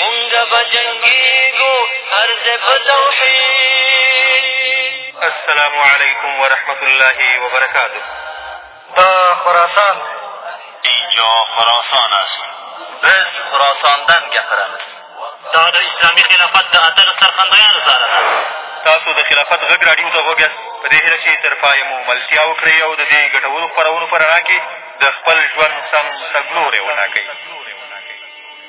مونږه به جنګېږو هر ځای په توحید السلام علیکم ورحمة الله وبرکاته دا خراسان اینجا خراسان است biz خراساندن gapiramiz دا د اسلامي خلافت د اتلو سرخندیانو سره ده تاسو د خلافت غږ راډیو ته غوږ یاست په دې هیله چې تر پایه مو ملتیا وکړئ او د دې ګټورو خپرونو په رڼا کې د خپل ژوند سم تګلوری وټاکئ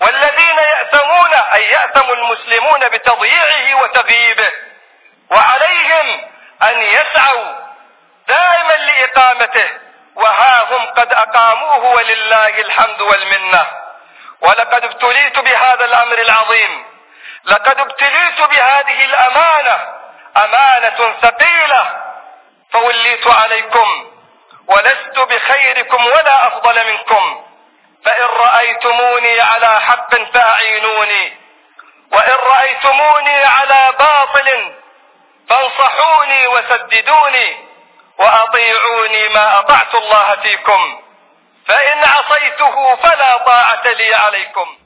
والذين يأثمون أي يأثم المسلمون بتضييعه وتغييبه وعليهم أن يسعوا دائما لإقامته وها هم قد أقاموه ولله الحمد والمنة ولقد ابتليت بهذا الأمر العظيم لقد ابتليت بهذه الأمانة أمانة ثقيلة فوليت عليكم ولست بخيركم ولا أفضل منكم فإن رأيتموني على حق فأعينوني وإن رأيتموني على باطل فانصحوني وسددوني وأطيعوني ما أطعت الله فيكم فإن عصيته فلا طاعة لي عليكم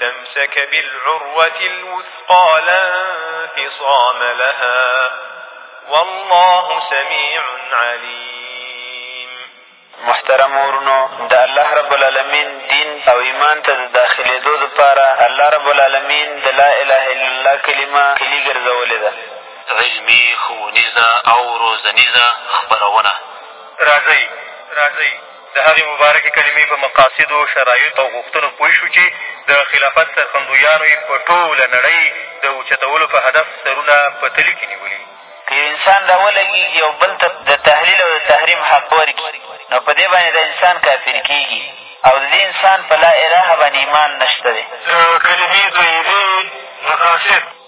تمسك بالعروة الوثقى لا انفصام لها والله سميع عليم محترم ورونو د الله رب العالمین دین او ایمان ته د داخلېدو دپاره الله رب العالمین د لا اله الا الله کلمه کلي ګرځولې ده علمي ښوونیزه او روزنیزه خپرونه راځئ راځئ د هغې مبارکې کلمې په مقاصدو، شرایطو او غوښتنو پوه شو چې د خلافت سرخندویانو یې په ټوله نړۍ د اوچتولو په هدف سرونه په تلي کې نیولي. که یو انسان را ولګېږي او بل ته د تحلیل او د تحریم حق ورکړي، نو په دې باندې دا انسان کافر کېږي او د دې انسان په لا الهه باندې ایمان نه شته دی. د کلمې طیبې مقاصد.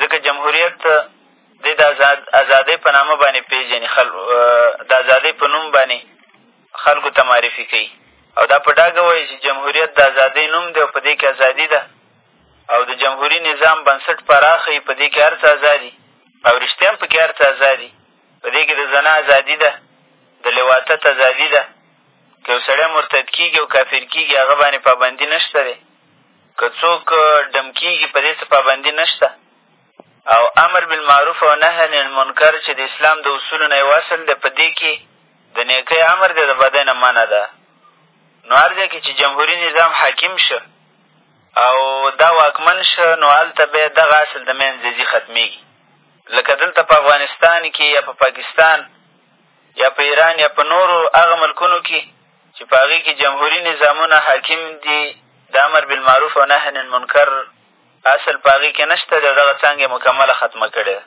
ځکه جمهوریت دی د ازاد ازادۍ په نامه باندې پېژني خل د ازادۍ په نوم باندې خلکو ته معرفي کوي او دا په ډاګه وایي چې جمهوریت د ازادۍ نوم دی او په دې کښې ازادي ده او د جمهوري نظام بنسټ پراخه وي په دې کښې هر څه ازادي او رښتیا هم په کښې هر څه ازادي په دې کښې د زنا ازادي ده د لواطت ازادي ده که یو سړی مرتد کېږي او کافر کېږي هغه باندې پابندي نه شته دی که څوک ډم کېږي په دې څه پابندي نه شته او امر بالمعروف او نهی عن المنکر چې د اسلام د اصولو نه یو اصل دی په دې کې د نیکۍ امر دی د بدۍ نه منع ده نو هر ځای کې چې جمهوري نظام حاکم شه او دا واکمن شه نو هلته بیا دغه اصل د منځه ځي ختمېږي لکه دلته په افغانستان کې یا په پاکستان یا په ایران یا په نورو هغه ملکونو کې چې په هغې کې جمهوري نظامونه حاکم دي د امر بالمعروف او نهی عن المنکر اصل په هغې کې نه شته دی او دغه څانګه یې مکمله ختمه کړې ده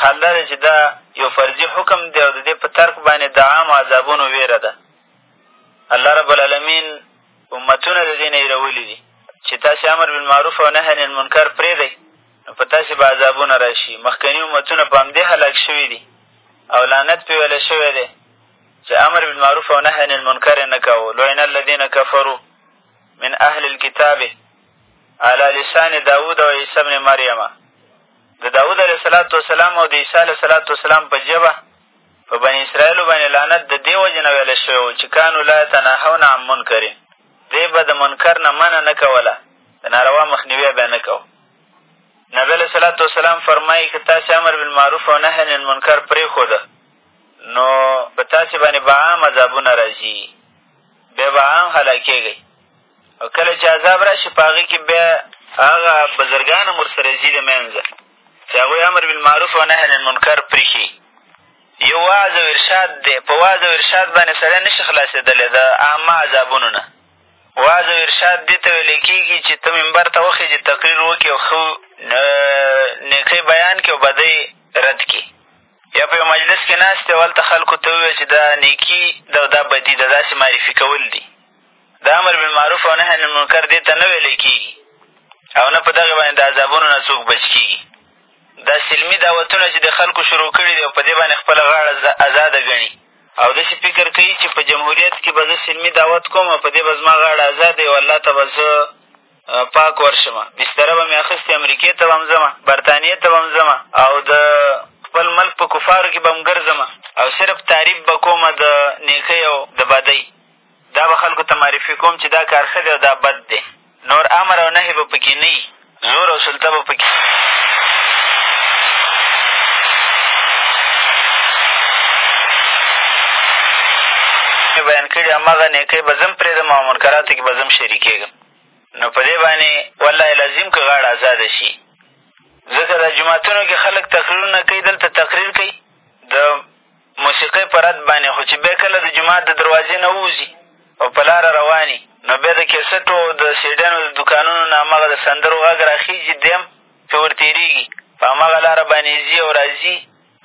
حال دا دی چې دا یو فرضي حکم دی او د دې په ترک باندې د عامو عذابونو ویره ده الله رب العالمین امتونه د دې نه هېرولي دي چې تاسې امر بالمعروف او نهی عن المنکر پرېږدئ نو په تاسې به عذابونه را شي مخکني امتونه په همدې هلاک شوي دي او لعنت پرې ویلی شوی دی چې امر بالمعروف او نهی عن المنکر یې نه کاوه لعن الذین کفرو من اهل الکتاب علی لسان داود او عیسی بن مریم د داود علیه صلات وسلام او د عیسی علیه صلات وسلام په ژبه په بني اسرائیلو باندې لعنت د دې وجې نه ویلی شوی و چې کانو لا یتناهون عن منکر دی به د منکر نه منع نه کوله د ناروا مخنیوی به نه کوو نبی علیه صلات وسلام فرمایي که تاسې امر بالمعروف او نهی عن المنکر پرېښوده نو په تاسې باندې به عام عذابونه راځي بیا به عام هلاکېږئ او کله چې عذاب را شي په هغې کښې بیا هغه بزرګان هم ورسره ځي د منځه چې هغوی امر بالمعروف او نهی عن المنکر پرېښي یو وعظ او ارشاد دی په وعظ او ارشاد باندې سړی نه شي خلاصېدلی د عامه عذابونو نه وعظ او ارشاد دې ته ویلی کېږي چې ته ممبر ته وخېږي تقریر وکړي او ښه نیکۍ بیان کړي او بدۍ رد کړي یا په یو مجلس کښې ناست یې او هلته خلکو ته وویل چې دا نیکي ده او دا بدي ده داسې معرفي کول دي د امر بالمعروف او نهی عن المنکر دې ته نه ویلی کېږي او نه په دغې باندې د عذابونو نه څوک بچ کېږي دا سلمي دعوتونه چې د خلکو شروع کړي دي او په دې باندې خپله غاړه ازاده ګڼي او داسې فکر کوي چې په جمهوریت کښې به زه سلمي دعوت کوم او په دې به زما غاړه ازاده وي او الله ته به زه پاک ورشم بستره به مې اخېستې امریکې ته به هم ځم برطانیې ته به هم ځم او د خپل ملک په کفارو کښې به هم ګرځم او صرف تعریف به کوم د نیکۍ او د بدۍ دا به خلکو ته معرفي کوم چې دا کار ښه دی او دا بد دی نور امر او نهې به په کښې نه زور او سلطه به په کښې بیان کړي هماغه نیکۍ به زه هم پرېږدم او منکراتو کښې به زه هم شریکېږم نو په دې باندې والله لازم که غاړه ازاده شي ځکه دا جوماتونو کښې خلک تقریرونه کوي دلته تقریر کوي د موسیقۍ په رد باندې خو چې بیا کله د جومات د دروازې نه ووځي او په لاره رواني نو بیا د کیسټو او د سیډیانو د دوکانونو نه هماغه د سندرو غږ را خېږي دی هم پرې ورتېرېږي په هماغه لاره باندې ځي او را ځي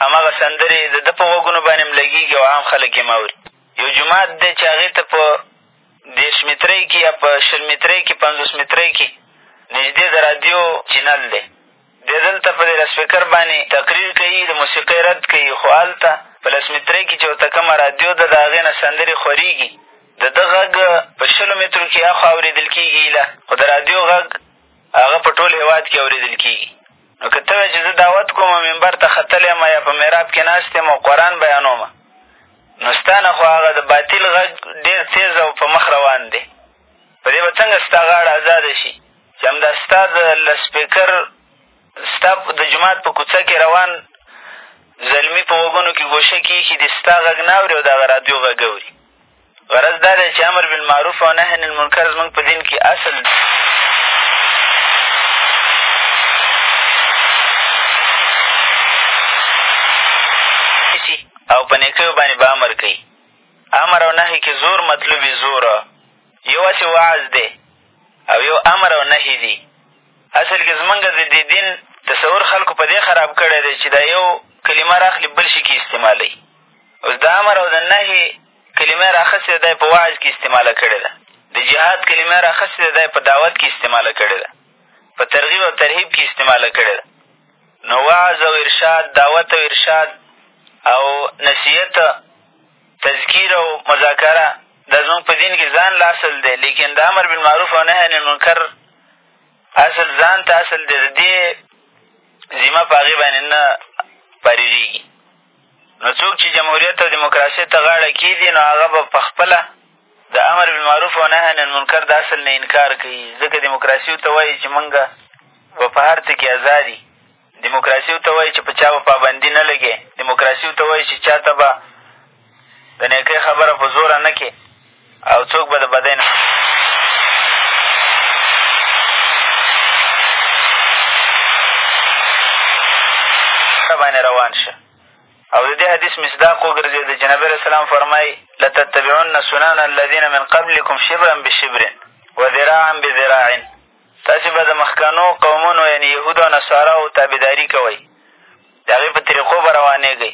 هماغه سندرې د ده په غوږونو باندې هم لګېږي او عام خلک یې هم اوري یو جومات دی چې هغې ته په دېرش مترۍ کښې یا په شل مترۍ کښې پنځوس مترۍ کښې نژدې د رادیو چینل دی دی دلته په دې لسپیکر باندې تقریر کوي د موسیقۍ رد کوي خو هلته په لس مترۍ کښې چې ورته کومه رادیو ده د هغې نه سندرې خورېږي د ده غږ په شلو مترو کښې اخوا اورېدل کېږي ایله خو د رادیو غږ هغه په ټول هېواد کښې اورېدل کېږي نو که ته وایې چې زه دعوت کوم ممبر ته ختلی یم یا په محراب کښې ناست یم او قرآن بیانوم نو ستا نه خو هغه د باطل غږ ډېر تېز او په مخ روان دی په دې به څنګه ستا غاړه ازاده شي چې همدا ستا د لسپېکر ستا د جومات په کوڅه کې روان زلمي په غوږونو کې ګوشه کېښي دي ستا غږ نه اوري او د هغه رادیو غږ اوري غرض دا دی چې امر بالمعروف او نهی عن المنکر زموږ په دین کې اصل دی او په نېکیو باندې به امر کوي امر او نهي کې زور مطلوب وي زور یو هسې وعظ دی او یو امر او نهي دي اصل کې زمونږ د دې دین تصور خلکو په دې خراب کړی دی چې دا یو کلمه راخلي بل شي کې استعمالوي اوس د امر او د نهي کلمه یې راخستې ده په وعظ کې استعماله کړې ده د جهاد کلمه یې راخستې ده په دعوت کې استعماله کړې ده په ترغیب او ترهیب کې استعماله کړې ده نو وعظ او ارشاد دعوت او ارشاد او نصیحت تذکیر او مذاکره دا زمونږ په دین کښې ځان له اصل دی لیکن د امر بالمعروف او نهی عن المنکر اصل ځان ته اصل دی د دې ذمه په هغې باندې نه فارغېږي نو څوک چې جمهوریت او دیموکراسۍ ته غاړه کېږدي، نو هغه به په خپله د امر بالمعروف او نهی عن المنکر د اصل نه انکار کوي، ځکه دیموکراسي ورته وایي چې مونږ به په هر څه کې ازاد یي، دیموکراسي ورته وایي چې په چا به پابندي نه لګوې، دیموکراسي ورته وایي چې چا ته به د نېکۍ خبره په زوره نه کې. او څوک به د بدۍ نه باندې روان شه او د دې حدیث مصداق وګرځېد چې نبي علیه السلام فرمایي لتتبعن سنن الذین من قبلکم شبرا بشبر وذراعا بذراع تاسې به د مخکنو قومونو یعنې یهودو او نصاراو تابعداري کوئ د هغې په طریقو به روانېږئ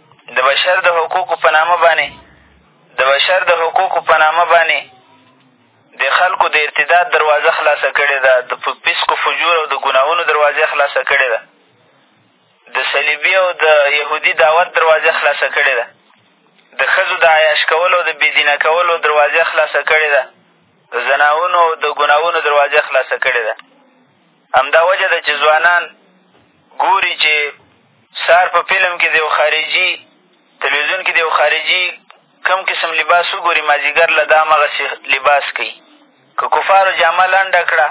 د بشر د حقوقو په نامه باندې د بشر د حقوقو په نامه باندې د خلکو د ارتداد دروازه خلاصه کړې ده د پسکو فجور او د ګناهونو دروازه خلاصه کړې ده د صلیبي او د یهودي دعوت دروازه خلاصه کړې ده د ښځو د عیاش کولو او د بېدینه کولو دروازه خلاصه کړې ده د زناونو او د ګناهونو دروازه خلاصه کړې ده همدا وجه ده چې ځوانان ګوري چې سهار په فلم کې د یو خارجي تلویزیون کې د یو خارجي کم قسم لباس وګوري مازدیګر له دا همغسې لباس کوي که کفارو جامه لنډه کړه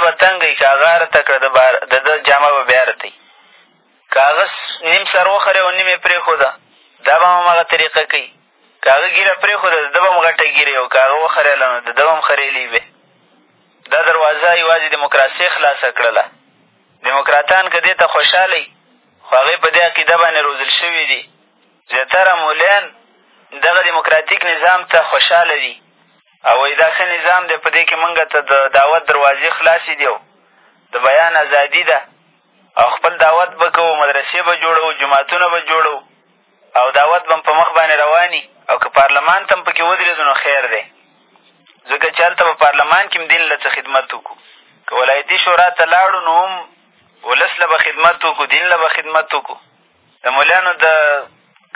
به تنګوي که هغه رته کړه د ده جامه به بیا رتوي که هغه نیم سر وخرېد او نیم یې پرېښود، دا به هم هماغه طریقه کوي. که هغه ږیره پرېښوده، د ده به هم غټه ږیره وي او که هغه وخرېله، نو د ده به هم خرېلې وي. دا دروازه یوازې دموکراسۍ خلاصه کړله. دموکراتان که دې ته خوشحاله وي، خو هغوی په دې عقیده باندې روزل شوي دي. زیاتره ملایان دغه دموکراتیک نظام ته خوشحاله دي او وایي دا ښه نظام دی، په دې کې مونږ ته د دعوت دروازې خلاصې دي او د بیان ازادي ده. او خپل دعوت به کوو مدرسې به جوړوو جوماتونه به جوړوو او دعوت به هم په مخ باندې روان او که پارلمان ته هم پکې ودرېږو نو خیر دی ځکه چې هلته به پارلمان کښې هم دین له څه خدمت وکړو که ولایتي شورا ته لاړو نو هم ولس له به خدمت وکړو دین له به خدمت وکړو د مولیانو د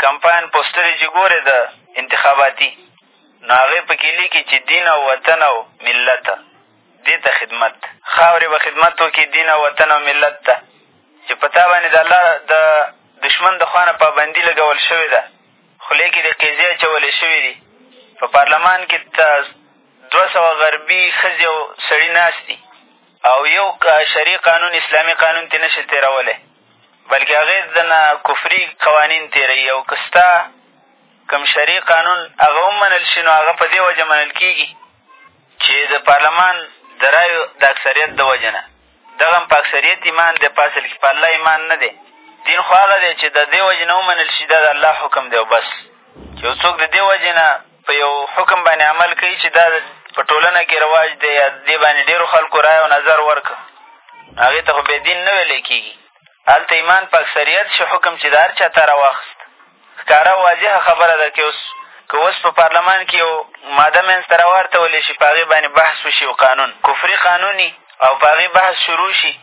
کمپاین پوسټرې چې ګورې د انتخاباتي نو هغې پکې لیکي چې دین او وطن او ملت دې ته خدمت خاورې به خدمت وکړي دین او وطن او ملت ته چې په تا باندې د الله د دښمن د خوا نه پابندي لګول شوې ده خولې کې دې قیزې اچولې شوې دي په پارلمان کې ته دوه سوه غربي ښځې او سړي ناست دي او یو شرعي قانون اسلامي قانون ترې نه شي تېرولی بلکې هغې د نه کفري قوانین تېروي او که ستا کوم شرعي قانون هغه ومنل شي نو هغه په دې وجه منل کېږي چې د پارلمان د رایو د اکثریت د وجې نه دغه هم په اکثریت ایمان دی په اصل کښې په الله ایمان نه دی دین خو هغه دی چې د دې وجې نه ومنل شي دا د الله حکم دی او بس چې یو څوک د دې وجې نه په یو حکم باندې عمل کوي چې دا په ټولنه کې رواج دی یا دې باندې ډېرو خلکو رایه او نظر ورکړه هغې ته خو بیا دین نه ویلی کېږي هلته ایمان په اکثریت شو حکم چې د هر چا ته راواخست ښکاره او واضحه خبره ده که اوس که اوس په پارلمان کې یو ماده منځ ته راوارتولی شي په هغې باندې بحث وشي او قانون کفري قانوني او په هغې بحث شروع شي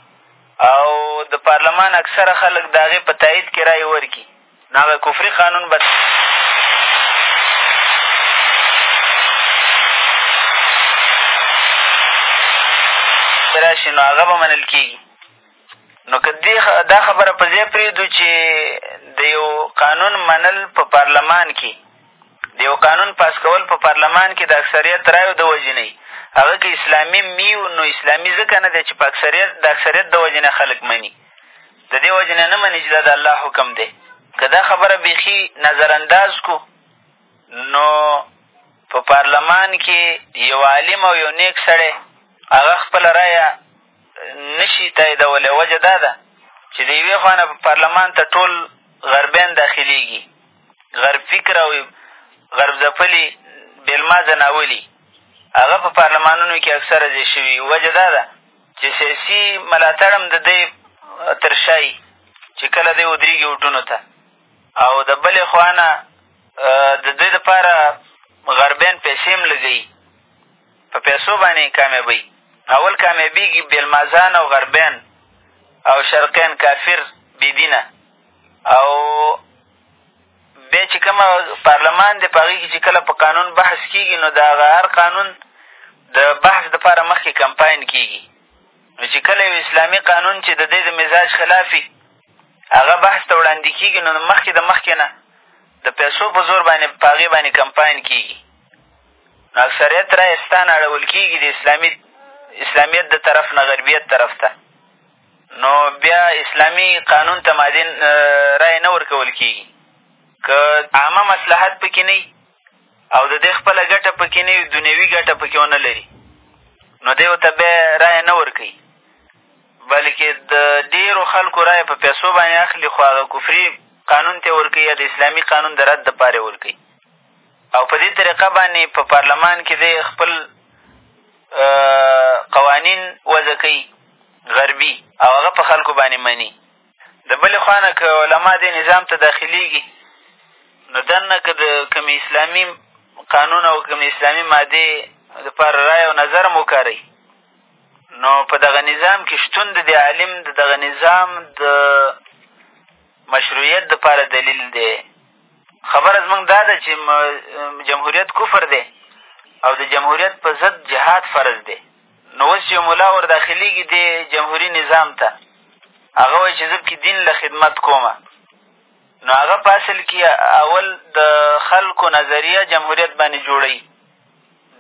او د پارلمان اکثره خلک د هغې په تایید کې رایې ورکړي نو هغه کفري قانون به راشي نو هغه به منل کېږي نو که دې دا خبره په ځای پرېږدو چې د یو قانون منل په پارلمان کې د یو قانون پاس کول په پارلمان کې د اکثریت رایو د وجې نه هغه که اسلامي میو نو اسلامي ځکه نه دی چې په اکثریت د اکثریت د وجې نه خلک مني د دې وجې نه نه مني چې دا د الله حکم دی که دا خبره بیخي نظرانداز کو نو په پارلمان کې یو عالم او یو نیک سړی هغه خپله رایه نه شي تاییدولی وجه دا ده چې د یوې خوا نه پارلمان ته ټول غربیان داخلېږي غرب فکر او غرب ځپلي بېلما ځناولي هغه په پارلمانونو کې اکثره ځای شوي وجه دا ده چې سیاسي ملاتړ هم د دی تر شا چې کله دی ودرېږي اوټونو ته او د بلې خوا نه د دوی دپاره غربیان پیسې هم لګوي په پیسو باندې یې کامیابوي اول کامیابېږي بېلمازان او غربیان او شرقیان کافر بېدینه او بیا چې کومه پارلمان دی په هغې کښې چې کله په قانون بحث کېږي نو د هغه هر قانون د بحث دپاره مخکې کمپاین کېږي نو چې کله یو اسلامي قانون چې د دی د مزاج خلاف وي هغه بحث ته وړاندې کېږي نو مخکې د مخکې نه د پیسو په زور باندې په هغې باندې کمپاین کېږي نو اکثریت رایې ستا نه اړول کېږي د اسلامي اسلامیت د طرف نه غربیت طرف ته نو بیا اسلامي قانون ته مادې رایې نه ورکول کېږي که عامه مصلحت پکې نه او د دې خپله ګټه پکې نه وي دنیوي ګټه پکې ونه لري نو دی ورته بیا رایه نه ورکوي بلکې د ډېرو خلکو رایه په پیسو باندې اخلي خو هغه کفري قانون ته ورکوي یا د اسلامي قانون د رد دپاره ورکوي او په دې طریقه باندې په پارلمان کې دی خپل قوانین وضع کوي غربي او هغه په خلکو باندې مني د بلې خوا نه که علما دې نظام ته داخلېږي نو دننه که د کومې اسلامي قانون او کومې اسلامي مادې دپاره رایه او نظر هم وکاروي نو په دغه نظام کې شتون د دې عالم د دغه نظام د مشروعیت دپاره دلیل دی خبره زمونږ دا ده چې جمهوریت کفر دی او د جمهوریت په ضد جهاد فرض دی نو اوس چې ملا ور داخلېږي دې جمهوري نظام ته هغه وایي چې زه پکې دین له خدمت کوم نو هغه په اصل کې اول د خلکو نظریه جمهوریت باندې جوړوي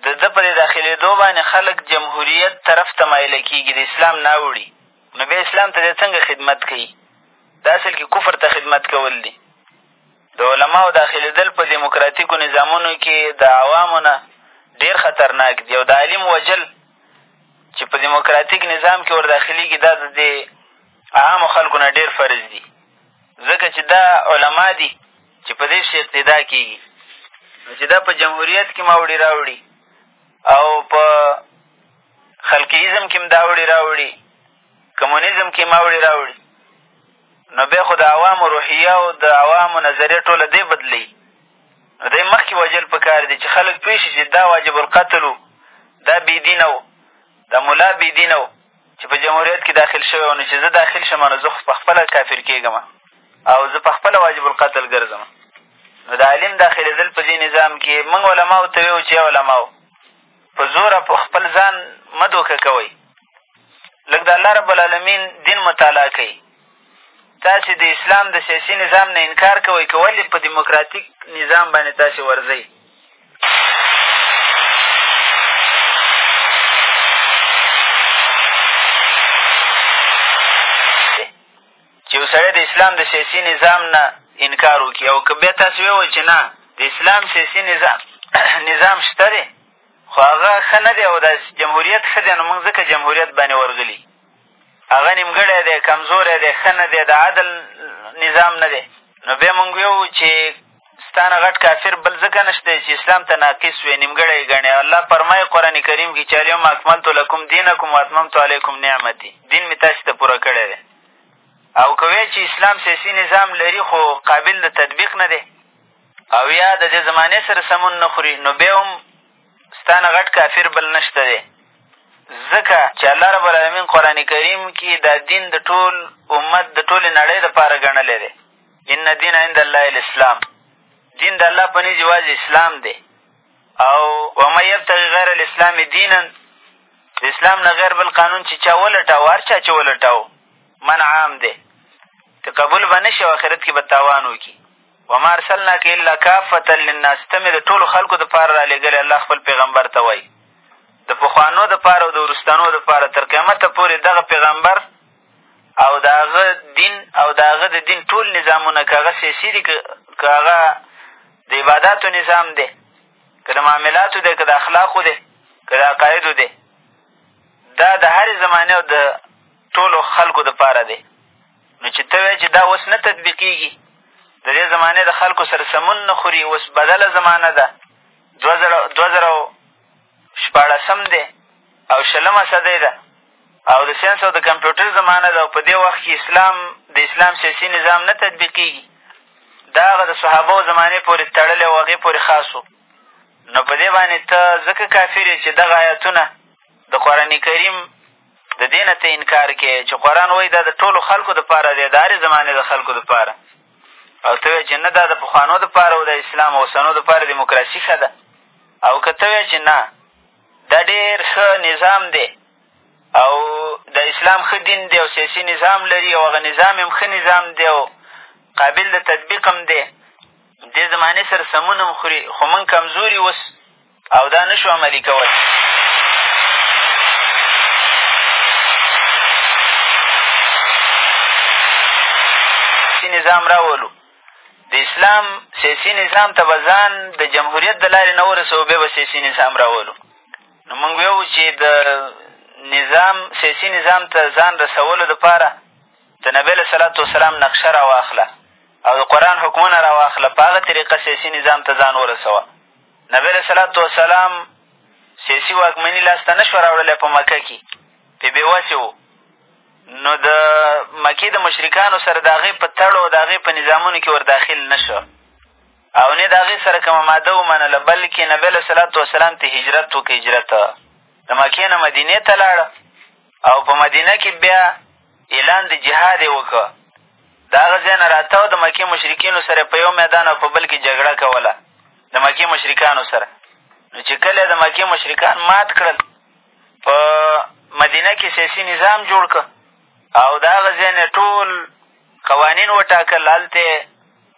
د ده په دې داخلېدو باندې خلک جمهوریت طرف ته مایله کېږي د اسلام نه اوړي نو بیا اسلام ته دی څنګه خدمت کوي دا اصل کې کفر ته خدمت کول دي د علماو داخلېدل په دیموکراتیکو نظامونو کې د عوامو نه ډېر خطرناک دي او د عالم وژل چې په دیموکراتیک نظام کې ور داخلېږي دا د دې عامو خلکو نه ډېر فرض دي ځکه چې دا علما دي چې په دې پسې اقتدا کېږي نو چې دا په جمهوریت کې ماوړي راوړي او په خلقیزم کې هم دا وړي راوړي کمونیزم کې ماوړي راوړي نو بیا خو د عوامو روحیه او د عوامو نظریه ټوله دی بدلوي نو دی مخکې وژل په کار دي چې خلک پوه شي چې دا واجب القتل و دا بېدینه و دا ملا بېدینه و چې په جمهوریت کې داخل شوی و نو چې زه داخل شم نو زه خو په خپله کافر کېږم او زه په خپله واجب القتل ګرځم نو د عالم داخلېدل په دې نظام کې موږ علماو ته ویو چې علماو په زوره په خپل ځان مه دوکه کوئ لږ د الله رب العالمین دین مطالعه کوئ تاسې د اسلام د سیاسي نظام نه انکار کوئ که ولې په دیموکراتیک نظام باندې تاسې ورځئ چې یو سړی د اسلام د سیاسي نظام نه انکار وکړي او که بیا تاسو ویې وایي چې نه د اسلام سیاسي نظام نظام شته دی خو هغه ښه نه دی او دا جمهوریت ښه دی نو موږ ځکه جمهوریت باندې ورغلي هغه نیمګړی دی کمزوری دی ښه نه دی د عدل نظام نه دی نو بیا مونږ ویو چې ستا نه غټ کافر بل ځکه نه شته چې اسلام ته ناقص وي نیمګړی یې ګڼې الله فرمایي قرآن کریم کښې چې الیوم اکملتو لکم دینکم واتممتو علیکم نعمتي دین مې تاسې ته پوره کړی دی او که ویل چې اسلام سیاسي نظام لري خو قابل د تطبیق نه دی او یا د دې زمانې سره سمون نه خوري نو بیا هم ستا نه غټ کافر بل نشته دی ځکه چې الله رب العالمین قرآن کریم کې دا دین د ټول امت د ټولې نړۍ دپاره ګڼلی دی ان دین عند الله الاسلام دین د الله په نږ یوازې اسلام دی او ومن یبتغي غیر الاسلام دینا د اسلام نه غیر بل قانون چې چا ولټاو هر چا چې ولټاو منع عام دی که قبول به نه شي او آخرت کښې به تاوان وکړي وما ارسلناک الا کافتا للناس ته مې د ټولو خلکو دپاره را لېږلی الله خپل پیغمبر ته وایي د پخوانو دپاره او د وروستنو دپاره تر قیامته پورې دغه پیغمبر او د هغه دین او د هغه د دین ټول نظامونه که هغه سیاسي دي که هغه د عباداتو نظام دی که د معاملاتو دی که د اخلاقو دی که د عقایدو دی دا د هرې زمانې او د ټولو خلکو دپاره دی نو چې ته وایې چې دا اوس نه تطبیقېږي د دې زمانې د خلکو سره سمون نه خوري اوس بدله زمانه ده دوه زره شپاړسم دی او شلمه صدۍ ده او د ساینس او د کمپیوټر زمانه ده او په دې وخت کې اسلام د اسلام سیاسي نظام نه تطبیقېږي دا هغه د صحابو زمانې پورې تړلی او هغې پورې خاص و نو په دې باندې ته ځکه کافر یې چې دغه آیتونه د قرآن کریم د دې نه ته انکار کوې چې قرآن وایي دا د ټولو خلکو دپاره دی د هرې زمانې د خلکو دپاره او ته وایې چې نه دا د پخوانو دپاره او د اسلام اوسنو دپاره دیموکراسي ښه ده او که ته وایې چې نه دا ډېر ښه نظام دی او د اسلام ښه دین دی او سیاسي نظام لري او هغه نظام هم ښه نظام دی او قابل د تطبیق هم دی دې زمانې سره سمون هم خوري خو موږ کمزوري اوس او دا نه شو عملي کولی نظام راولو د اسلام سیاسي نظام ته به ځان د جمهوریت د لارې نه ورسوو بیا به سیاسي نظام راولو نو مونږ ویو چې د نظام سیاسي نظام ته ځان رسولو دپاره د نبي علیه صلات وسلام نقشه را واخله او د قرآن حکمونه را واخله په هغه طریقه سیاسي نظام ته ځان ورسوه نبي علیه صلات وسلام سیاسي واکمني لاسته نه شوه راوړلی په مکه کښې پې بېوسې و نو د مکې د مشرکانو سره د هغې په تړو او د هغې په نظامونو کښې ور داخل نه شو او نه د هغې سره کومه ماده ومنله بلکې نبي علیه صلات وسلام ته هجرت وکړ هجرت د مکې نه مدینې ته لاړ او په مدینه کې بیا اعلان د جهاد یې وکړ د هغه ځای نه راته او د مکې مشرکینو سره په یو میدان او په بل کې جګړه کوله د مکې مشرکانو سره نو چې کله د مکې مشرکان مات کړل په مدینه کښې سیاسي نظام جوړ کړ او د هغه ځای نه ټول قوانین وټاکل هلته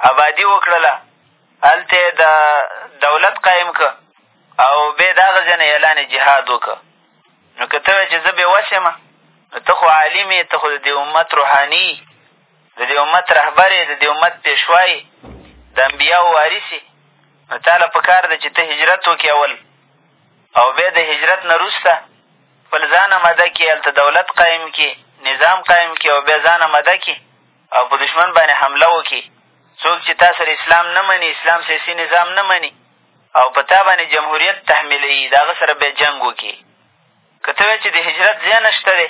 ابادي وکړله هلته یې د دولت قایم که او بیا د هغه ځای نه اعلان جهاد وکړه نو که ته وایې چې زه بې وس یم نو ته خو عالم یې ته خو د دې امت روحاني د دې امت رهبر یې د دې امت پېشوا یې د انبیاو وارث یې نو تا له په کار ده چې ته هجرت وکړې اول او بیا د هجرت نه روسته خپل ځان اماده کړي هلته دولت قایم کړي نظام قایم کړي او بیا ځان اماده کړي او په دښمن باندې حمله وکړي څوک چې تا سره اسلام نه مني اسلام سیاسي نظام نه مني او په تا باندې جمهوریت تحمیلوي د هغه سره بیا جنګ وکړي که ته وایې چې د هجرت ځای نه شته دی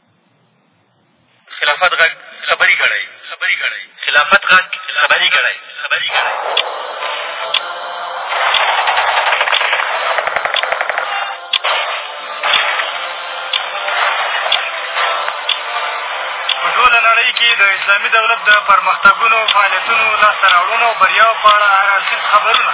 خلافت غږ خبري ګړی خبري ګړی خلافت غږ خبري ګړی خبري ګړی کې د اسلامي دولت د پرمختګونو فعالیتونو لاسته راوړنو او بریاو په اړه هر اړخیز خبرونه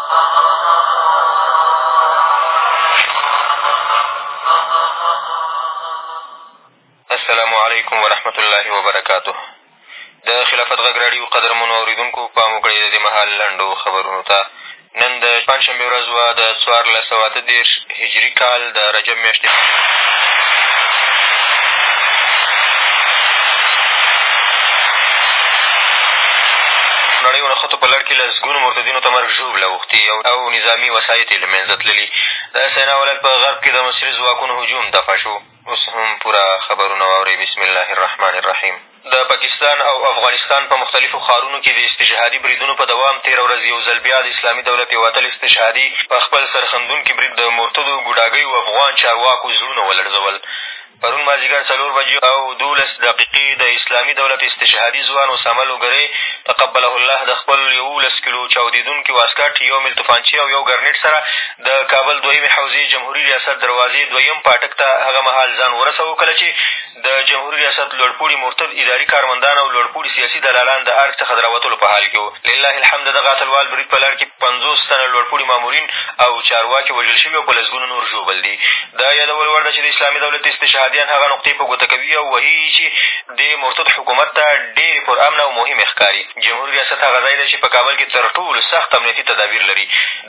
السلام علیکم ورحمت الله وبرکاته د خلافت غږ راډیو قدرمنو اورېدونکو پام وکړئ د دې مهال لنډو خبرونو ته نن د پنجشنبې ورځ وه د څوارلس سوه اته دېرش هجري کال د رجب میاشتې نړیو نښتو په لړ کې لسګونو مرتدینو ته مرګ ژوبله اوښتې او نظامي وسایط یې له منځه تللي د سینا ولایت په غرب کې د مصري ځواکونو هجوم دفع شو اوس هم پوره خبرونه واورئ بسم الله الرحمن الرحیم د پاکستان او افغانستان په مختلفو ښارونو کې د استشهادي بریدونو په دوام تېره ورځ یو ځل بیا د اسلامي دولت یو اتل استشهادي په خپل سرښندونکي برید د مرتدو ګوډاګیو افغان چارواکو زړونه ولړزول پرون مازدیګر څلور بجې او دولس دقیقې د اسلامي دولت استشهادي ځوان اسامه لوګرې تقبله الله د خپل یولس کیلو چاودېدونکي واسکټ یو میل توفانچې او یو ګرنېټ سره د کابل دویمې حوزې جمهوري ریاست دروازې دویم پاټک ته هغه مهال ځان ورسوو کله چې د جمهوري ریاست لوړپوړي مرتد اداري کارمندان او لوړپوړي سیاسي دلالان د ارګ څخه د راوتلو په حال کې وو لله الحمد د دغه اتلوال برید په لړ کې پنځوس تنه لوړپوړي مامورین او چارواکي وژل شوي او په لسګونو نور ژوبل دي د یادولو وړ ده چې د اسلامي دولت استشهادیان هغه نقطې په ګوته کوي او وهي چې دې مرتد حکومت ته ډېرې پرامنه او مهمې ښکاري جمهور ریاست هغه ځای دی چې په کابل کې تر ټولو سخت امنیتي تدابیر لري.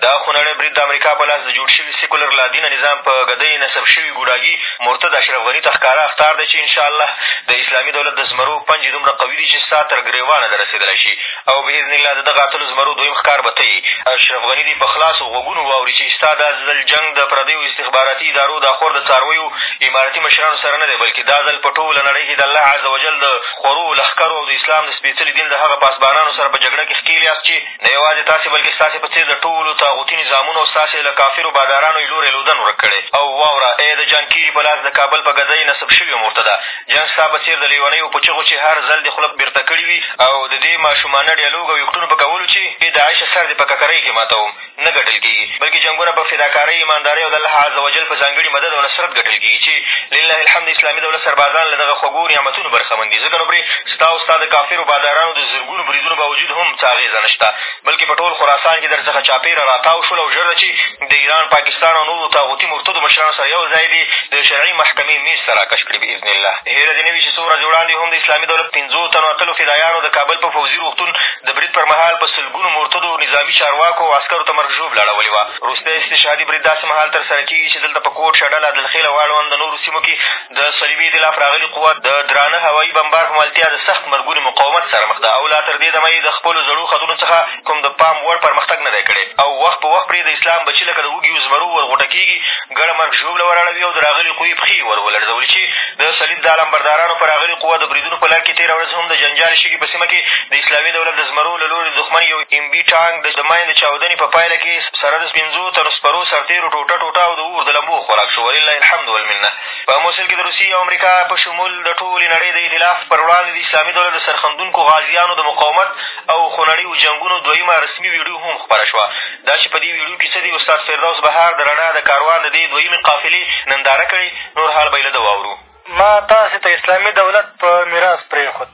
دا خونړی برید د امریکا په لاس د جوړ شوي سیکولر لادینه نظام په ګدۍ نصب شوي ګوډاګي مرتد اشرف غني ته ښکاره اخطار دی چې انشاالله د اسلامي دولت د زمرو پنجې دومره قوي دي چې ستا تر ګرېوانه د رسېدلی شي او بهاذن الله د دغه اتلو زمرو دویم ښکار به ته اشرف غني دې په خلاصو غوږونو واوري چې ستا دا ځل جنګ د پردیو استخباراتي ادارو دا خور د څارویو امارتي مشرانو سره نه دی بلکې دا ځل په ټوله نړۍ کې د الله عزوجل د خورو لښکرو او د اسلام د سپېڅلي دین د هغه پاسبانانو سره په جګړه کښې ښکېل یاست چې نه یوازې تاسې بلکې ستاسې په څېر د ټولو طاغوتي نظامونو او ستاسې له کافرو بادارانو یې لوری لودن ورک کړی او واوره ای د جانکیري په لاس د کابل په ګدۍ نصب شوي مرتده جنګ ستا په څېر د لېونیو په چغو چې هر ځل دې خوله بېرته کړې وي او د دې ماشومانه ډیالوګ او ایکټونو په کولو چې ای داعشه سر دې په ککرۍ کښې ماتوم نه ګټل کېږي، بلکې جنګونه په فداکارۍ، ایماندارۍ او د الله عز وجل په ځانګړي مدد او نصرت ګټل کېږي چې لله الحمد اسلامي دولت سربازان له دغه خوږو نعمتونو برخمن دي، ځکه نو پرې ستا او ستا د کافرو بادارانو د زرګونو بریدونو باوجود هم څه اغېزه نه شته، بلکې په ټول خراسان کې در څخه چاپېره را تاو شول او ژر ده چې د ایران، پاکستان او نورو طاغوتي مرتدو مشرانو سره یو ځای دې د شرعي محکمې مېز ته راکش کړي باذن الله. هېره دې نه وي چې څو ورځې وړاندې هم د اسلامي دولت پنځو تنو اتلو فدایانو د کابل په فوځي روغتون د برید پر مهال په سلګونو ګونو مرتدو نظامي چارواکو او عسکرو ته مرګ ژوبله اړولې وه. وروستی استشهادي برید داسې مهال ترسره کېږي چې دلته په کوټ، شډل، عدلخېل او اړوند د نورو سیمو کې د صلیبي اېتلاف راغلي قوت د درانه هوایي بمبار په ملتیا د سخت مرګوني مقاومت سره مخ ده او لا تر دې دمه یې د خپلو زړو خطونو څخه کوم د پام وړ پرمختګ نه دی کړی او وخت په وخت پرې د اسلام بچي لکه د وږیو زمرو ورغوټه کېږي ګړه مرګ ژوبله ور اړوي او د راغلي قوې پښې یې ور ولړزولې چې د صلیب د علمبردارانو په راغلي قوه د بریدونو په لړ کښې تېره ورځ هم د جنجال شګې په سیمه کښې د اسلامي دولت د زمرو له لورې د دښمن یو ایم بي ټانګ د د ماین د چاودنې په پایله کښې سره د پېنځو تنو سپرو سرتېرو ټوټه ټوټه او د اور د لمبو خوراک شو ولله الحمد والمنه په موصل کښې د روسیې او امریکا په شمول د ټولې نړۍ د ایتلاف پر وړاندې د اسلامي دولت د سرښندونکو غازیانو د مقاومت او خونړیو جنګونو دویمه رسمي ویډیو هم خپره شوه دا چې په دې ویډیو کې څه دي استاد فردوس بهار د رڼا د کاروان د دې دویمې قافلې ننداره کړې نور حال به یې له ده واورو ما تاسې ته اسلامي دولت په میراث پرېښود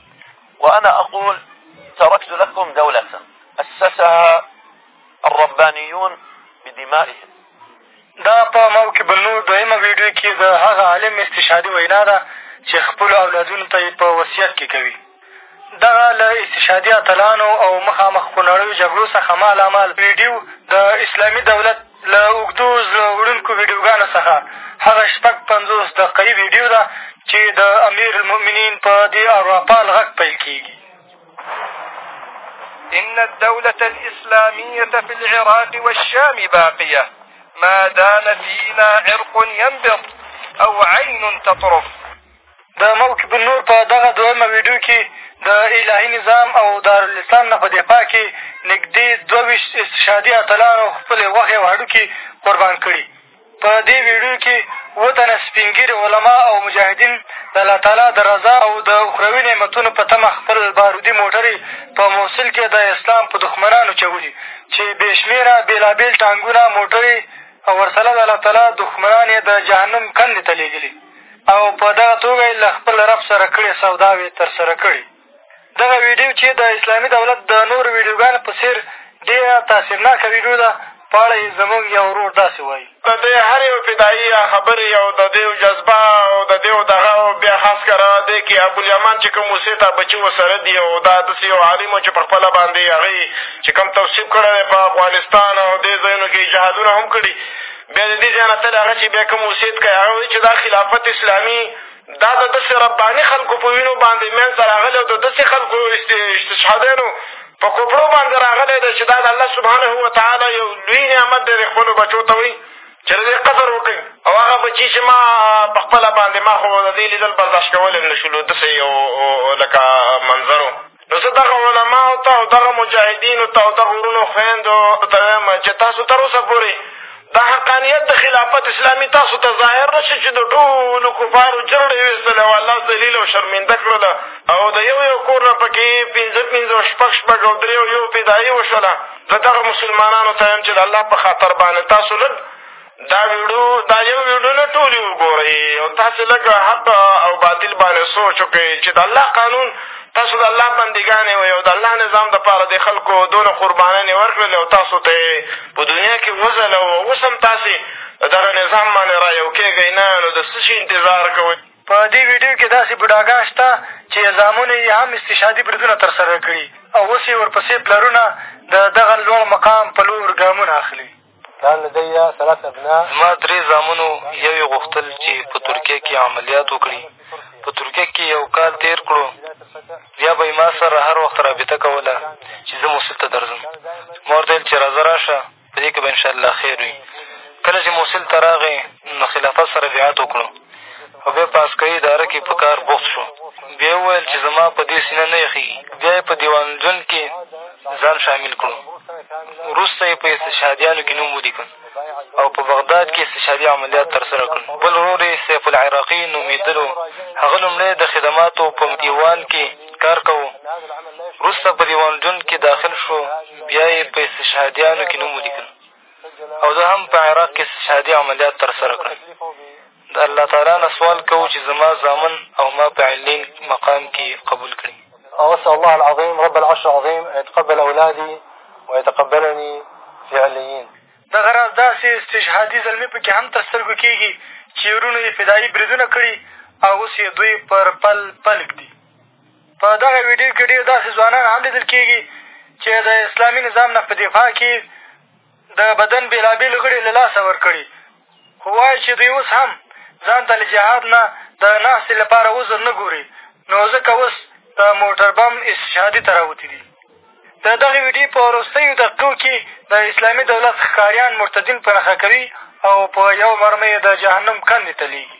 وانا اقول ترکت لکم دولة اسسها الربانیون بدمائهم دا په موکب النور دویمه ویډیو کښې د هغه عالم استشهادي وینا ده چې خپلو اولادونو ته یې په وصیت کښې کوي. دغه له استشهادي اتلانو او مخامخ خونړیو جګړو څخه مالامال ویډیو د اسلامي دولت له اوږدو زړه وړونکو ویډیوګانو څخه هغه شپږ پنځوس دقیقي ویډیو ده چې د امیرالمؤمنین په دې ارواپال غږ پیل کېږي. إن الدولة الإسلامية في العراق والشام باقية ما دام فينا عرق ينبض أو عين تطرف د موک بن نور په دغه دویمه ویډیو کې د الهي نظام او دارالاسلام نه په دفاع کې نږدې دوه ویشت استشهادي اتلانو خپلې غوښې او هډوکي قربان کړي په دې ویډیو کې اووه تنه سپین ږیري علما او مجاهدین د الله تعالی د رضا او د اخروي نعمتونو په تمه خپل بارودي موټرې په موصل کې د اسلام په دښمنانو چولي چې بې شمېره بېلابېل ټانګونه موټرې او ورسره د الله تعالی دښمنان یې د جهنم کندې ته لېږلي او په دغه توګه یې له خپل رب سره کړې سوداوې ترسره کړي دغه ویډیو چې د اسلامي دولت د نورو ویډیوګانو په څېر ډېره تاثیرناکه ویډیو ده په اړه یې زموږ یو ورور داسې وایي د دې هر یو فدایي یا خبرې او د دې جذبه او د دې دغه او بیا خاص کره دې کې ابواليمان چې کوم اوسې ته بچي ورسره دي او دا داسې یو عالم چې په خپله باندې هغوی چې کوم توصیب کړی دی په افغانستان او دې ځایونو کې جهادونه هم کړي بیا د دې ځای نه تل هغه چې بیا کوم اوسېد کوي هغه وایي چې دا خلافت اسلامي دا د داسې رباني خلکو په وینو باندې منځ ته راغلی او د داسې خلکو استشهادیانو په کوپړو باندې راغلی دی چې دا د الله سبحانه وتعالی یو لوی نعمت دی د خپلو بچو ته وایي چې د دې قدر وکړئ او هغه بچي چې ما په خپله باندې ما خو د دې لیدل برداشت کولی نه شولو داسې یو لکه منظر نو زه دغه علماو ته او دغه مجاهدینو ته او دغه وروڼو خویندو ته وایم چې تاسو تر اوسه پورې دا حقانیت د خلافت اسلامي تاسو ته ظاهر نه شي چې د ټولو کفارو جرړې ویستلې او الله ذلیل او شرمنده کړله او د یو یو کور نه پکې پېنځه پېنځه او شپږ شپږ او درې او یو پیدایي وشوله زه دغه مسلمانانو ته وایم چې د الله په خاطر باندې تاسو لږ دا ویډو دا یو ویډو نه ټولې وګورئ او تاسې لکه حق او باطل باندې سوچ وکړئ چې د الله قانون تاسو د الله بندګان یې او د الله نظام دپاره د خلکو دونه قربانانې ورکړلې او تاسو ته یې په دنیا کښې وځلوو او اوس هم تاسې دغه نظام باندې را یو کېږئ نه نو د څه شي انتظار کوئ په دې ویډیو کې داسې بډاګان شته چې زامنو یې هم استشهادي بریدونه ترسره کړي او اوس یې ورپسې پلرونه د دغه لوړ مقام په لور ګامونه اخلي کان لدی ثلاث ابناء زما درې زامنو یو یې غوښتل چې په ترکیه کې عملیات وکړي په ترکیه کې یو کال تېر کړو بیا به یې ما سره هر وخت رابطه کوله چې زه موسل ته درځم ما ورته ویل چې راځه راشه په دې کښې به انشاءالله خیر وي کله چې موسل ته راغی نو خلافت سره بیعت وکړو او بیا په عسکري اداره کښې په کار بوخت شو. بیا یې وویل چې زما په دې سینه نه یخېږي. بیا یې په دېوان جن کښې ځان شامل کړو. وروسته یې په استشهادیانو کښې نوم ولیکه او په بغداد کښې استشهادي عملیات تر سره کړل. بل ورور یې سیف العراقي نومېدلو. هغه لومړی د خدماتو په دېوان کښې کار کاوه. وروسته په دېوان جن کښې داخل شو. بیا یې په استشهادیانو کښې نوم ولیکه. او زه هم په عراق کې استشهادي عملیات ترسره کړل د الله تعالی نه سوال کوو چې زما زامن او ما په علین مقام کې قبول کړي واسأل الله العظيم رب العرش العظيم ان يتقبل اولادي ويتقبلني في عليين دغه راز داسې استشهادي زلمي پکې هم تر سترګو کېږي چې ورونو یې فدایي بریدونه کړي او اوس یې دوی پر پل پل ږدي په دغه ویډیو کښې ډېر داسې ځوانان هم لیدل کېږي چې د اسلامي نظام نه په دفاع کښې د بدن بېلابېل غړي له لاسه ورکړي خو وایي چې دوی اوس هم ځان ته له جهاد نه د ناستې لپاره عذر نه ګوري نو ځکه اوس د موټر بم استشهادي ته راوتي دي د دغې ویډیو په وروستیو دقیقو کښې د اسلامي دولت ښکاریان مرتدین په نښه کوي او په یوه مرمۍ د جهنم کندې ته لېږي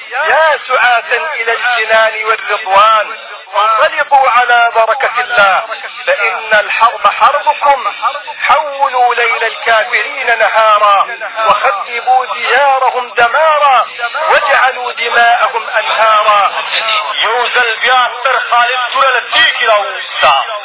يا سعاة إلى الجنان والرضوان انطلقوا على بركة الله فإن الحرب حربكم حولوا ليل الكافرين نهارا وخذبوا ديارهم دمارا واجعلوا دماءهم أنهارا يوزل بيان تر خالد تولى لتيكي لأوستا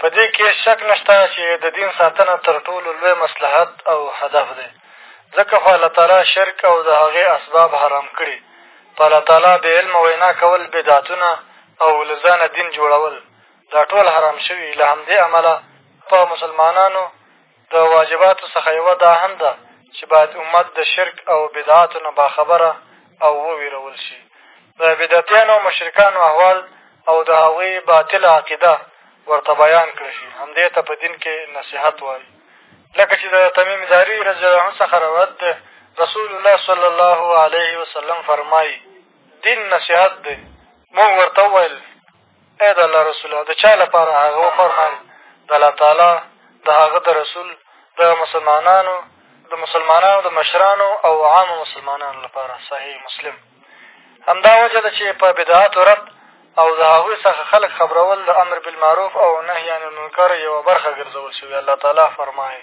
په دې کښې شک نه شته چې د دین ساتنه تر ټولو لوی مصلحت او هدف دی ځکه خو الله تعالی شرک او د هغې اسباب حرام کړي په الله تعالی بې علمه وینا کول بدعتونه او له ځانه دین جوړول دا ټول حرام شوي له همدې امله په مسلمانانو د واجباتو څخه یوه دا هم ده چې باید امت د شرک او بدعاتو نه باخبره او وویرول شي د بدعتیانو او مشرکانو احوال او د هغوی باطله عقیده ورته بیان کړی شي همدې ته په دین کې نصیحت وایي لکه چې د تمیم داري رضی الله څخه روایت دی رسول الله صلی الله علیه وسلم فرمایي دین نصیحت دی موږ ورته وویل ای د الله رسوله! د چا لپاره هغه وفرمایل، د الله تعالی، د هغه د رسول، د مسلمانانو، د مسلمانانو د مشرانو او عامو مسلمانانو لپاره، صحیح مسلم. همدا وجه ده چې په بدعاتو رد او د هغوی څخه خلک خبرول د امر بالمعروف او نهی عن المنکر یوه برخه ګرځول شوې، الله تعالی فرمایي.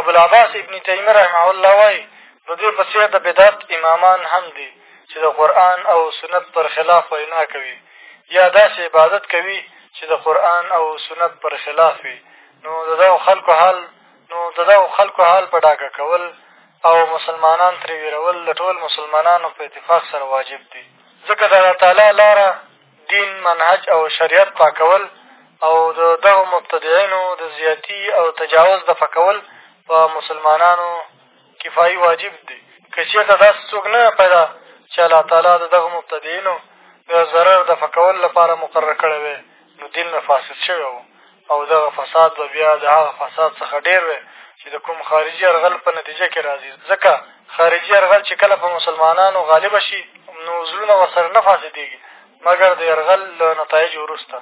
ابوالعباس ابن تیمي رحمه الله وایي د دې په څېر د بدعت امامان هم دي چې د قرآن او سنت پر خلاف وینا کوي یا داسې عبادت کوي چې د قرآن او سنت پر خلاف وي نو د دغو خلکو حال نو د دغو خلکو حال په ډاګه کول او مسلمانان ترې ویرول د ټول مسلمانانو په اتفاق سره واجب دي ځکه د الله تعالی لاره دین، منهج او شریعت پاکول او د دغو مبتدعینو د زیاتي او تجاوز دفع کول په مسلمانانو کفایي واجب دی که چېرته داسې څوک نه پیدا چې الله تعالی د دغو مبتدعینو د ضرر دفع کولو لپاره مقرر کړی وی نو دین مې فاسد شوی و او دغه فساد به بیا د هغه فساد څخه ډېر وی چې د کوم خارجي یرغل په نتیجه کښې را ځي ځکه خارجي یرغل چې کله په مسلمانانو غالبه شي نو زړونه ورسره نه فاسدېږي مګر د یرغل له نتایجو وروسته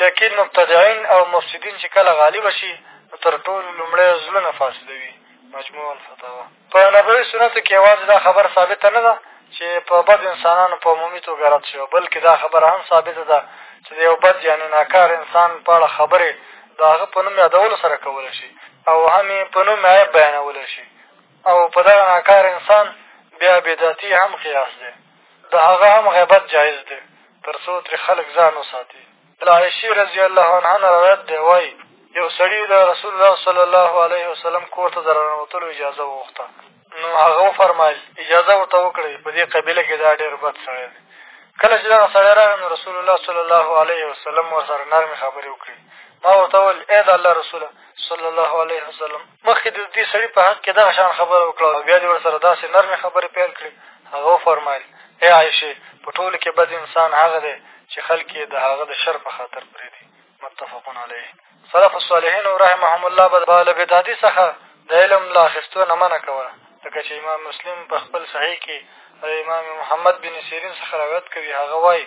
لیکن مبتدعین او مفسدین چې کله غالبه شي نو تر ټولو لومړی زړونه فاسدوي مجموع الفتاوا په نبوي سنتو کښې یوازې دا خبره ثابته نه ده چې په بدو انسانانو په عمومي توګه رد شوه بلکې دا خبره هم ثابته ده چې د یو بد یعنې ناکار انسان په اړه خبرې د هغه په نوم یادولو سره کولی شي او هم یې په نوم عیب بیانولی شي او په دغه ناکار انسان بیا بدعتي هم قیاس دی د هغه هم غیبت جایز دی تر څو ترې خلک ځان وساتي له عایشې رضي الله عنها نه روایت دی وایي یو سړي د رسول الله صلی الله علیه وسلم کور ته د راننوتلو اجازه وغوښته نو هغه وفرمایل اجازه ورته وکړئ په دې قبیله کښې دا ډېر بد سړی دی کله چې دغه سړی راغی نو رسول الله صلی الله علیه وسلم ورسره نرمې خبرې وکړې ما ورته وویل ای د الله رسوله صلی الله علیه وسلم مخکې د دې سړي په حق کښې دغه شان خبره وکړه او بیا دې ورسره داسې نرمې خبرې پیل کړې هغه وفرمایل ای عایشې په ټولو کښې بد انسان هغه دی چې خلک یې د هغه د شر په خاطر پرېږدي متفقون علیه سلف الصالحینو رحمهم الله به له بدعتي څخه د علم له اخېستو نه منع کوله لکه چې امام مسلم په خپل صحیح کې امام محمد بن سیرین څخه روایت کوي هغه وایي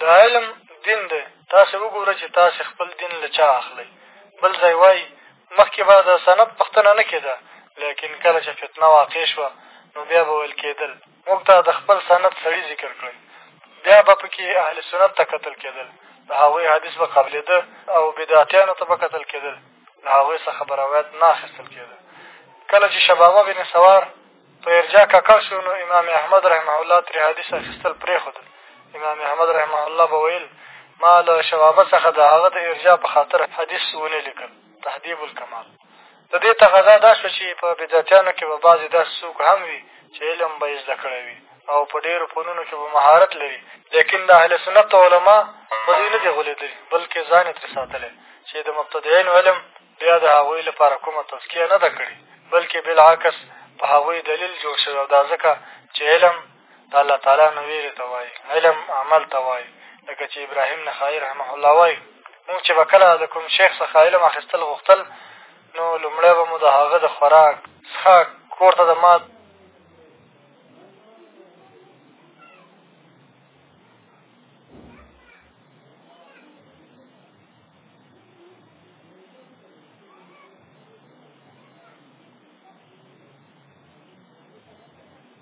د علم دین دی تاسې وګوره چې تاسې خپل دین له چا اخلئ بل ځای وایي مخکې به د سند پوښتنه نه کېده لیکن کله چې فتنه واقع شوه نو بیا به ویل کېدل موږ ته د خپل سند سړي ذکر کړئ بیا به په کې اهل سنت ته کتل کېدل د هغوی حدیث به قبلېده او بدعتیانو ته به کتل کېدل له هغوی څخه به روایت نه اخېستل کېده کله چې شبابه بن سوار په ارجا ککړ شو نو امام احمد رحمه الله ترې حدیث اخېستل پرېښودل امام احمد رحمه الله به ویل ما له شبابه څخه د هغه د ارجا په خاطر حدیث ونه لیکل تهدیب الکمال د دې تقاضا دا شوه چې په بدعتیانو کې به بعضې داسې څوک هم وي چې علم به یې زده کړی وي او په ډېرو فنونو کې به مهارت لري لیکن د اهل سنت علما په دوی نه دي غولېدلي بلکې ځان یې ترې ساتلی چې د مبتدعین علم بیا د هغوی لپاره کومه تزکیه نه ده کړې بلکې بالعکس په هغوی دلیل جوړ شوی او دا ځکه چې علم د الله تعالی نه وېرې ته وایي علم عمل ته وایي لکه چې ابراهیم نخایي رحمه الله وایي موږ چې به کله د کوم شیخ څخه علم اخېستل غوښتل نو لومړی به مو د هغه د خوراک څښاک کور ته د مال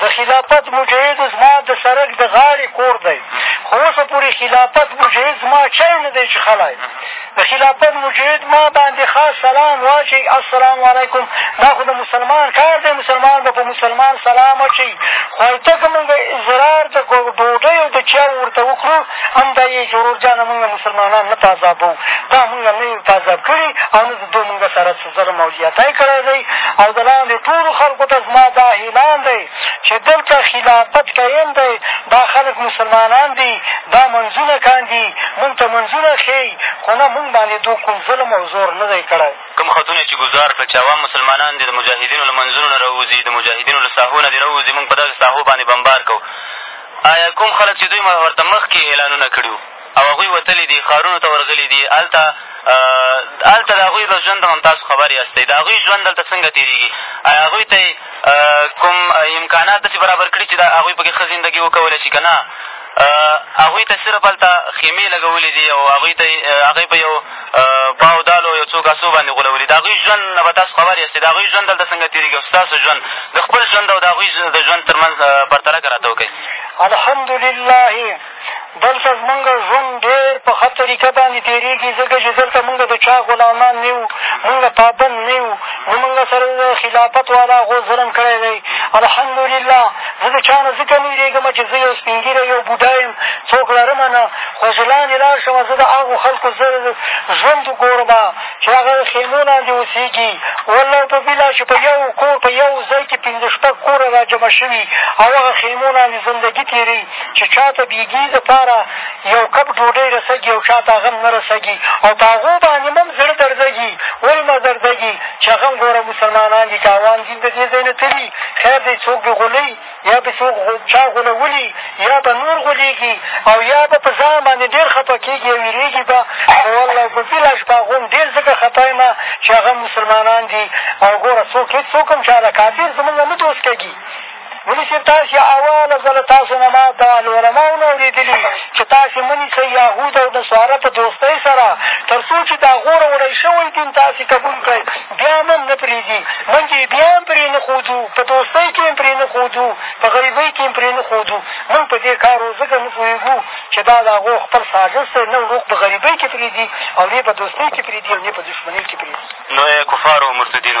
د خلافت مجهز زما د سرک د غاړې کور دی خو اوسه پورې خلافت مجهز زما چای نه دی چښلی د خلافت مجهد ما باندې خاص سلام واچوي السلام علیکم دا خو د مسلمان کار دی مسلمان به په مسلمان سلام اچوي خو هلته که مونږ اضرار د ډوډۍ او د چا ورته وکړو همدا یې چې ورور جانه مونږ مسلمانان نه په عذابوو دا مونږ نه یو په عذاب کړي او نه د دوی مونږ سره زر مو زیاتی کړی دی او د لاندې ټولو خلکو ته زما دا اعلان دی چې دلته خلافت قیم دی دا خلک مسلمانان دي دا منځونه کاندي مونږ ته منځونه ښیي خو نه مونږ باندې دو کوم ظلم او زور نه دی کړی کوم خطونه چې ګزار کړه چې عوام مسلمانان دې د مجاهدینو له منځونو نه راوځي د مجاهدینو له ساحو نه دې راوځي مونږ په دغې ساحو باندې بمبار کوو آیا کوم خلک چې دوی ورته مخکې اعلانونه کړي او هغوی وتلي دي، ښارونو ته ورغلي دي، هلته هلته د هغوی له ژونده هم تاسو خبر یاستئ، د هغوی ژوند دلته څنګه تېرېږي؟ ایا هغوی ته یې کوم امکانات داسې برابر کړي چې هغوی په کښې ښه زندګي وکولی شي که نه؟ هغوی ته صرف هلته خېمې لګولې دي او هغوی ته یې هغه یې په یو پاو دالو او یو څو کاسو باندې غولولي، د هغوی ژوند نه به تاسو خبر یاستئ، د هغوی ژوند دلته څنګه تېرېږي او ستاسو ژوند، د خپل ژوند او د هغوی د ژوند تر منځ پرتله که راته وکړئ. الحمدلله. دلته زمونږ ژوند ډېر په ښه طریقه باندې تېرېږي ځکه چې دلته مونږ د چا غلامان نه یو مونږ پابند نه یو نه مونږ سره د خلافت والا هغو ظلم کړی دی الحمدلله زه د چا نه ځکه نه وېرېږم چې زه یو سپین ږیری یو بوډا یم څوک لرم نه خو چې لاندې لاړ شم زه د هغو خلکو زه ژوند وګورم چې هغه د خیمو لاندې اوسېږي والله په بله چې په یو کور په یو ځای کښې پېنځه شپږ کوره را جمع شوي او هغه خیمو لاندې زندګي تېروي چې چا ته ددې لپاره یو کپ ډوډۍ رسېږي او چا ته هغه هم نه رسېږي او په هغو باندې مو هم زړه دردېږي ولې مو دردېږي چې هغه هم ګوره مسلمانان دي که عوام دین د دې ځای نه تلي خیر دی څوک به غولوي یا به څوک چا غولولي یا به نور غولېږي او یا به په ځان باندې ډېر خفه کېږي او وېرېږي به خو والله په بلا شپه هغو هم ډېر ځکه خفه یم چې هغه مسلمانان دي او ګوره څوک هېڅوک هم چا له کافر زمونږ نه دوست کېږي مولي صاحب تاسې اوله ځله تاسو نه ما د العلماو نه اورېدلي چې تاسې مه نیسئ یهود او نصاره په دوستۍ سره تر څو چې دا غوره وړی شوی دین تاسې قبول کړئ بیا هم هم نه پرېږدي مونږ یې بیا هم پرې نه ښودو په دوستۍ کښې هم پرې نه ښودو په غریبۍ کښې هم پرې نه ښودو مونږ په دې کارو ځکه نه پوهېږو چې دا د هغو خپل سازش دی نه وروغ په غریبۍ کښې پرېږدي او نه په دوستۍ کښې پرېږدي او نه په دښمنۍ کښې پرېږدي نو ای کفارو مرتدینو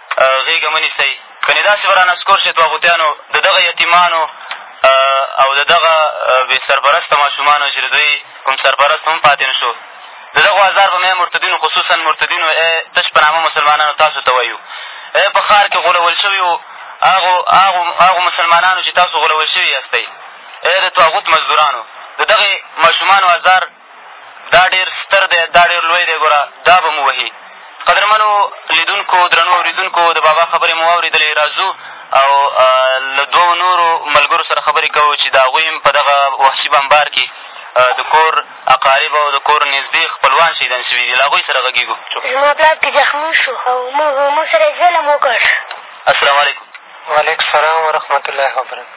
غېږه مه نیسئ کنې داسې به رانه سکور شئ طاغوتیانو د دغه یتیمانو او د دغه بې سرپرسته ماشومانو چې د دوی کوم سرپرست هم پاتې نه شو د دغو ازار به مې مرتدینو خصوصا مرتدینو ای تش په نامه مسلمانانو تاسو ته وایو ای په ښار کښې غولول شویو هغو هغو هغو مسلمانانو چې تاسو غولول شوي یاستئ ای د طاغوت مزدورانو د دغې ماشومانو ازار دا ډېر ستر دی، دا ډېر لوی دی، ګوره دا به مو وهي. قدرمنو لیدونکو، درنو اورېدونکو، د بابا خبرې مو واورېدلې، را ځو او له دوو نورو ملګرو سره خبرې کوو چې د هغوی هم په دغه وحشي بمبار کې د کور اقارب او د کور نږدې خپلوان شهیدان شوي دي، له هغوی سره غږېږو. زما پلار پرې زخمي شو او موږ موږ سره یې ظلم وکړ. السلام علیکم. وعلیکم السلام ورحمة الله وبرکاته.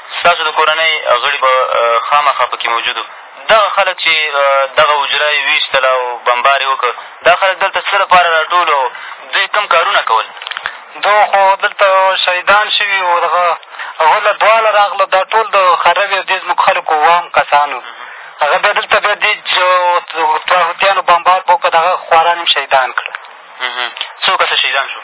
ستاسو د کورنۍ غړي به خامخا په کې موجود وو. دغه خلک چې دغه حجره یې ویستله او بمبار یې وکړ، دا خلک دلته څه لپاره را ټول وو او دوی کوم کارونه کول؟ دو خو دلته شهیدان شوي وو، دغه غله دواړه راغله، دا ټول د خروي او دې ځمکو خلک وو، عام کسان وو. هغه بیا دلته بیا دې طاغوتیانو بمبار په وکړه، دغه خواران یې هم شهیدان کړل. څو کسه شهیدان شول؟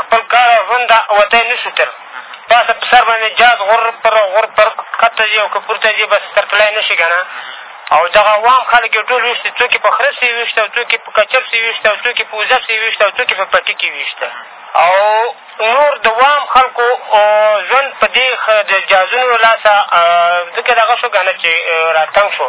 خپل کار او ژوند ته وتی نه شو تر پاسه په سر باندې جاز غر پر غر پر کښته ځي او که پورته ځي بس تر تلای نه شي که نه او دغه عوام خلک یې ټول ویشت دي څوک یې په خره پسې ویشت او څوک یې په کچر پسې ویشت او څوک یې په وزه پسې ویشت او څوک یې په پټي کښې ویشت او نور د وام خلکو ژوند په دې د جازونو له لاسه ځکه دغه شو که نه چې راتنګ شو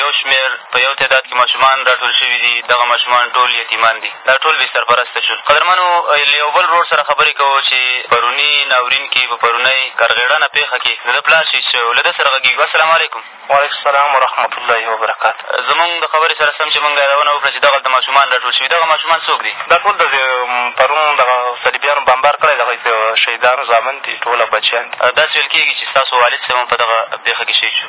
یو شمېر په یو تعداد کې ماشومان را ټول شوي دي، دغه ماشومان ټول یتیمان دي، دا ټول بې سرپرسته شول. قدرمنو له یو بل ورور سره خبرې کوو چې پروني ناورین کې په پرونۍ کرغېړنه پېښه کې د ده پلار شهید شوی و، له ده سره غږېږو، السلام علیکم. وعلیکم سلام ورحمة الله وبرکاته. زموږ د خبرې سره سم چې موږ یادونه وکړه چې دغلته ماشومان را ټول شوي، دغه ماشومان څوک دي؟ دا ټول د پرون دغه صلیبیانو بمبار کړی دغه د شهیدانو زامن دي، ټوله بچیان دي. داسې ویل کېږي چې ستاسو والد صاحب هم په دغه پېښه کې شهید شو.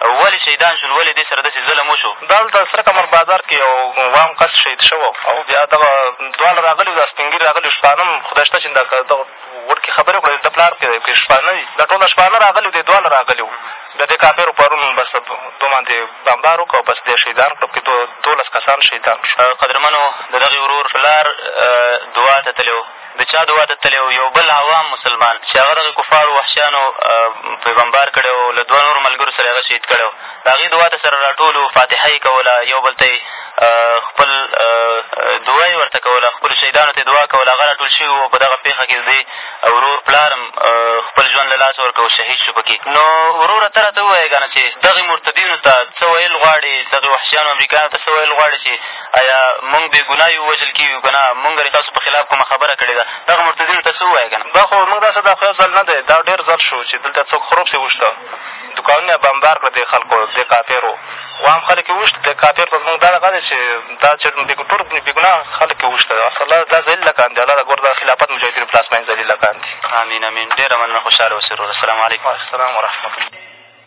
ولې شهیدان شول؟ ولې دې سره داسې ظلم وشو؟ دلته سره کمر بازار کښې یو عام کس شهید شوی او او بیا دغه دواړه راغلي وو، دا سپین ږیري راغلي وو، شپانه هم خدای شته چې دغه دغه غوټ کښې خبرې وکړې، د ده پلار پرې پرې شپانه وي، دا ټوله شپانه راغلي وو، دې دواړه راغلي وو، بیا دې کافرو پرون بس دوی باندې بمبار وکړ او بس دې شهیدان کړل، پکې دولس کسان شهیدان شول. قدرمنو! د دغه ورور پلار دعا ته تللی و، د چا دعا ته تللی و، یو بل عوام مسلمان چې هغه دغه کفارو وحشیانو پرې بمبار کړی و او له دوه نورو ملګرو سره یې هغه شهید کړی و، د هغې دعا ته سره راټول وو، فاتحه یې کوله، یو بل ته یې خپل دعا یې ورته کوله، خپلو شهیدانو ته یې دعا کوله، هغه راټول شوي وو او په دغه پېښه کښې د دې ورور پلار هم خپل ژوند له لاسه ورکړ او شهید شو په کښې. نو وروره ته راته ووایه که نه چې دغې مرتدینو ته څه ویل غواړې، دغې وحشیانو امریکایانو ته څه ویل غواړې چې ایا مونږ بې ګناه یو وژل کېږو که نه مونږ ګنې تاسو په خلاف کومه خبره کړې ده دغه مرتدینو ته څه ووایه که نه دا خو مونږ داسې دا خو یو ځل نه دی دا ډېر ځل شو چې دلته څوک خروب سې وشته دوکانونه یې بمبار کړه دې خلکو دې کافرو وام خلک یې وشت دې کافر ته زمونږ دا دغه دی چې دا چې ټول بې ګناه خلک یې وشته الله دا ذلیله کاندي الله د ګور د خلافت مجاهدینو پلاس باندې ذلیله کاندي امین امین ډېره مننه خوشحاله اوسې وروره السلام علیکم السلام ورحمتالله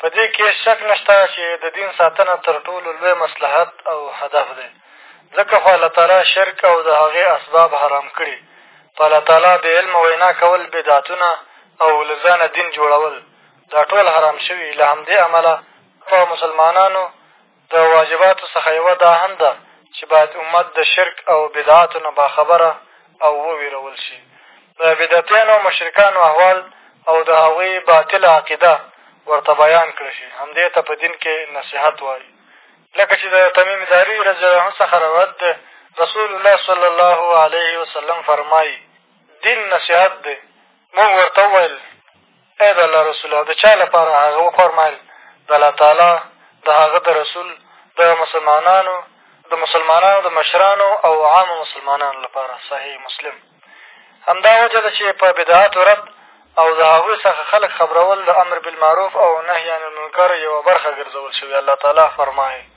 په دې کې هېڅ شک نه شته چې د دین ساتنه تر ټولو لوی مصلحت او هدف دی ځکه خو الله تعالی شرک او د هغې اسباب حرام کړي په الله تعالی بې علمه وینا کول بدعتونه او له ځانه دین جوړول دا ټول حرام شوي له همدې امله په مسلمانانو د واجباتو څخه یوه دا هم ده چې باید امت د شرک او بدعاتو نه باخبره او ووېرول شي د بدعتیانو او مشرکانو احوال او د هغوی باطله عقیده ورته بیان کړی شي همدې ته په دین کې نصیحت وایي لکه چې د تمیم داري رضی الله څخه روایت دی رسول الله صلی الله علیه وسلم فرمایي دین نصیحت دی موږ ورته وویل ای د الله رسوله! د چا لپاره هغه وفرمایل، د الله تعالی، د هغه د رسول، د مسلمانانو، د مسلمانانو د مشرانو او عامو مسلمانانو لپاره، صحیح مسلم. همدا وجه ده چې په بدعاتو رد او د هغوی څخه خلک خبرول د امر بالمعروف او نهی عن المنکر یوه برخه ګرځول شوې، الله تعالی فرمایي.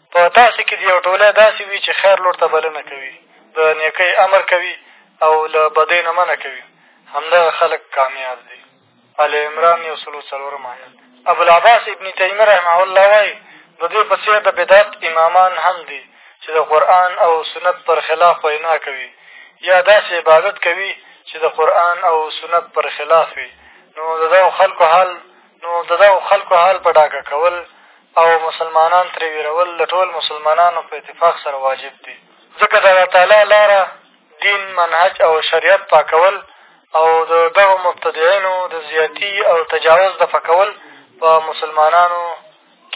په تاسې کښې دې یو ټولی داسې وي چې خیر لور ته بلنه کوي، د نېکۍ امر کوي او له بدۍ نه منع کوي، همدغه خلک کامیاب دي. آل عمران یو سل او څلورم آیت ابوالعباس ابن تیمیه رحمه الله وایي، د دې په څېر د بدعت امامان هم دي چې د قرآن او سنت پر خلاف وینا کوي یا داسې عبادت کوي چې د قرآن او سنت پر خلاف وي، نو د دغو خلکو حال نو د دغو خلکو حال په ډاګه کول او مسلمانان ترې وېرول د ټول مسلمانانو په اتفاق سره واجب دي ځکه د الله تعالی لاره دین منهج او شریعت پاکول او د دغو مبتدعینو د زیاتي او تجاوز دفع کول په مسلمانانو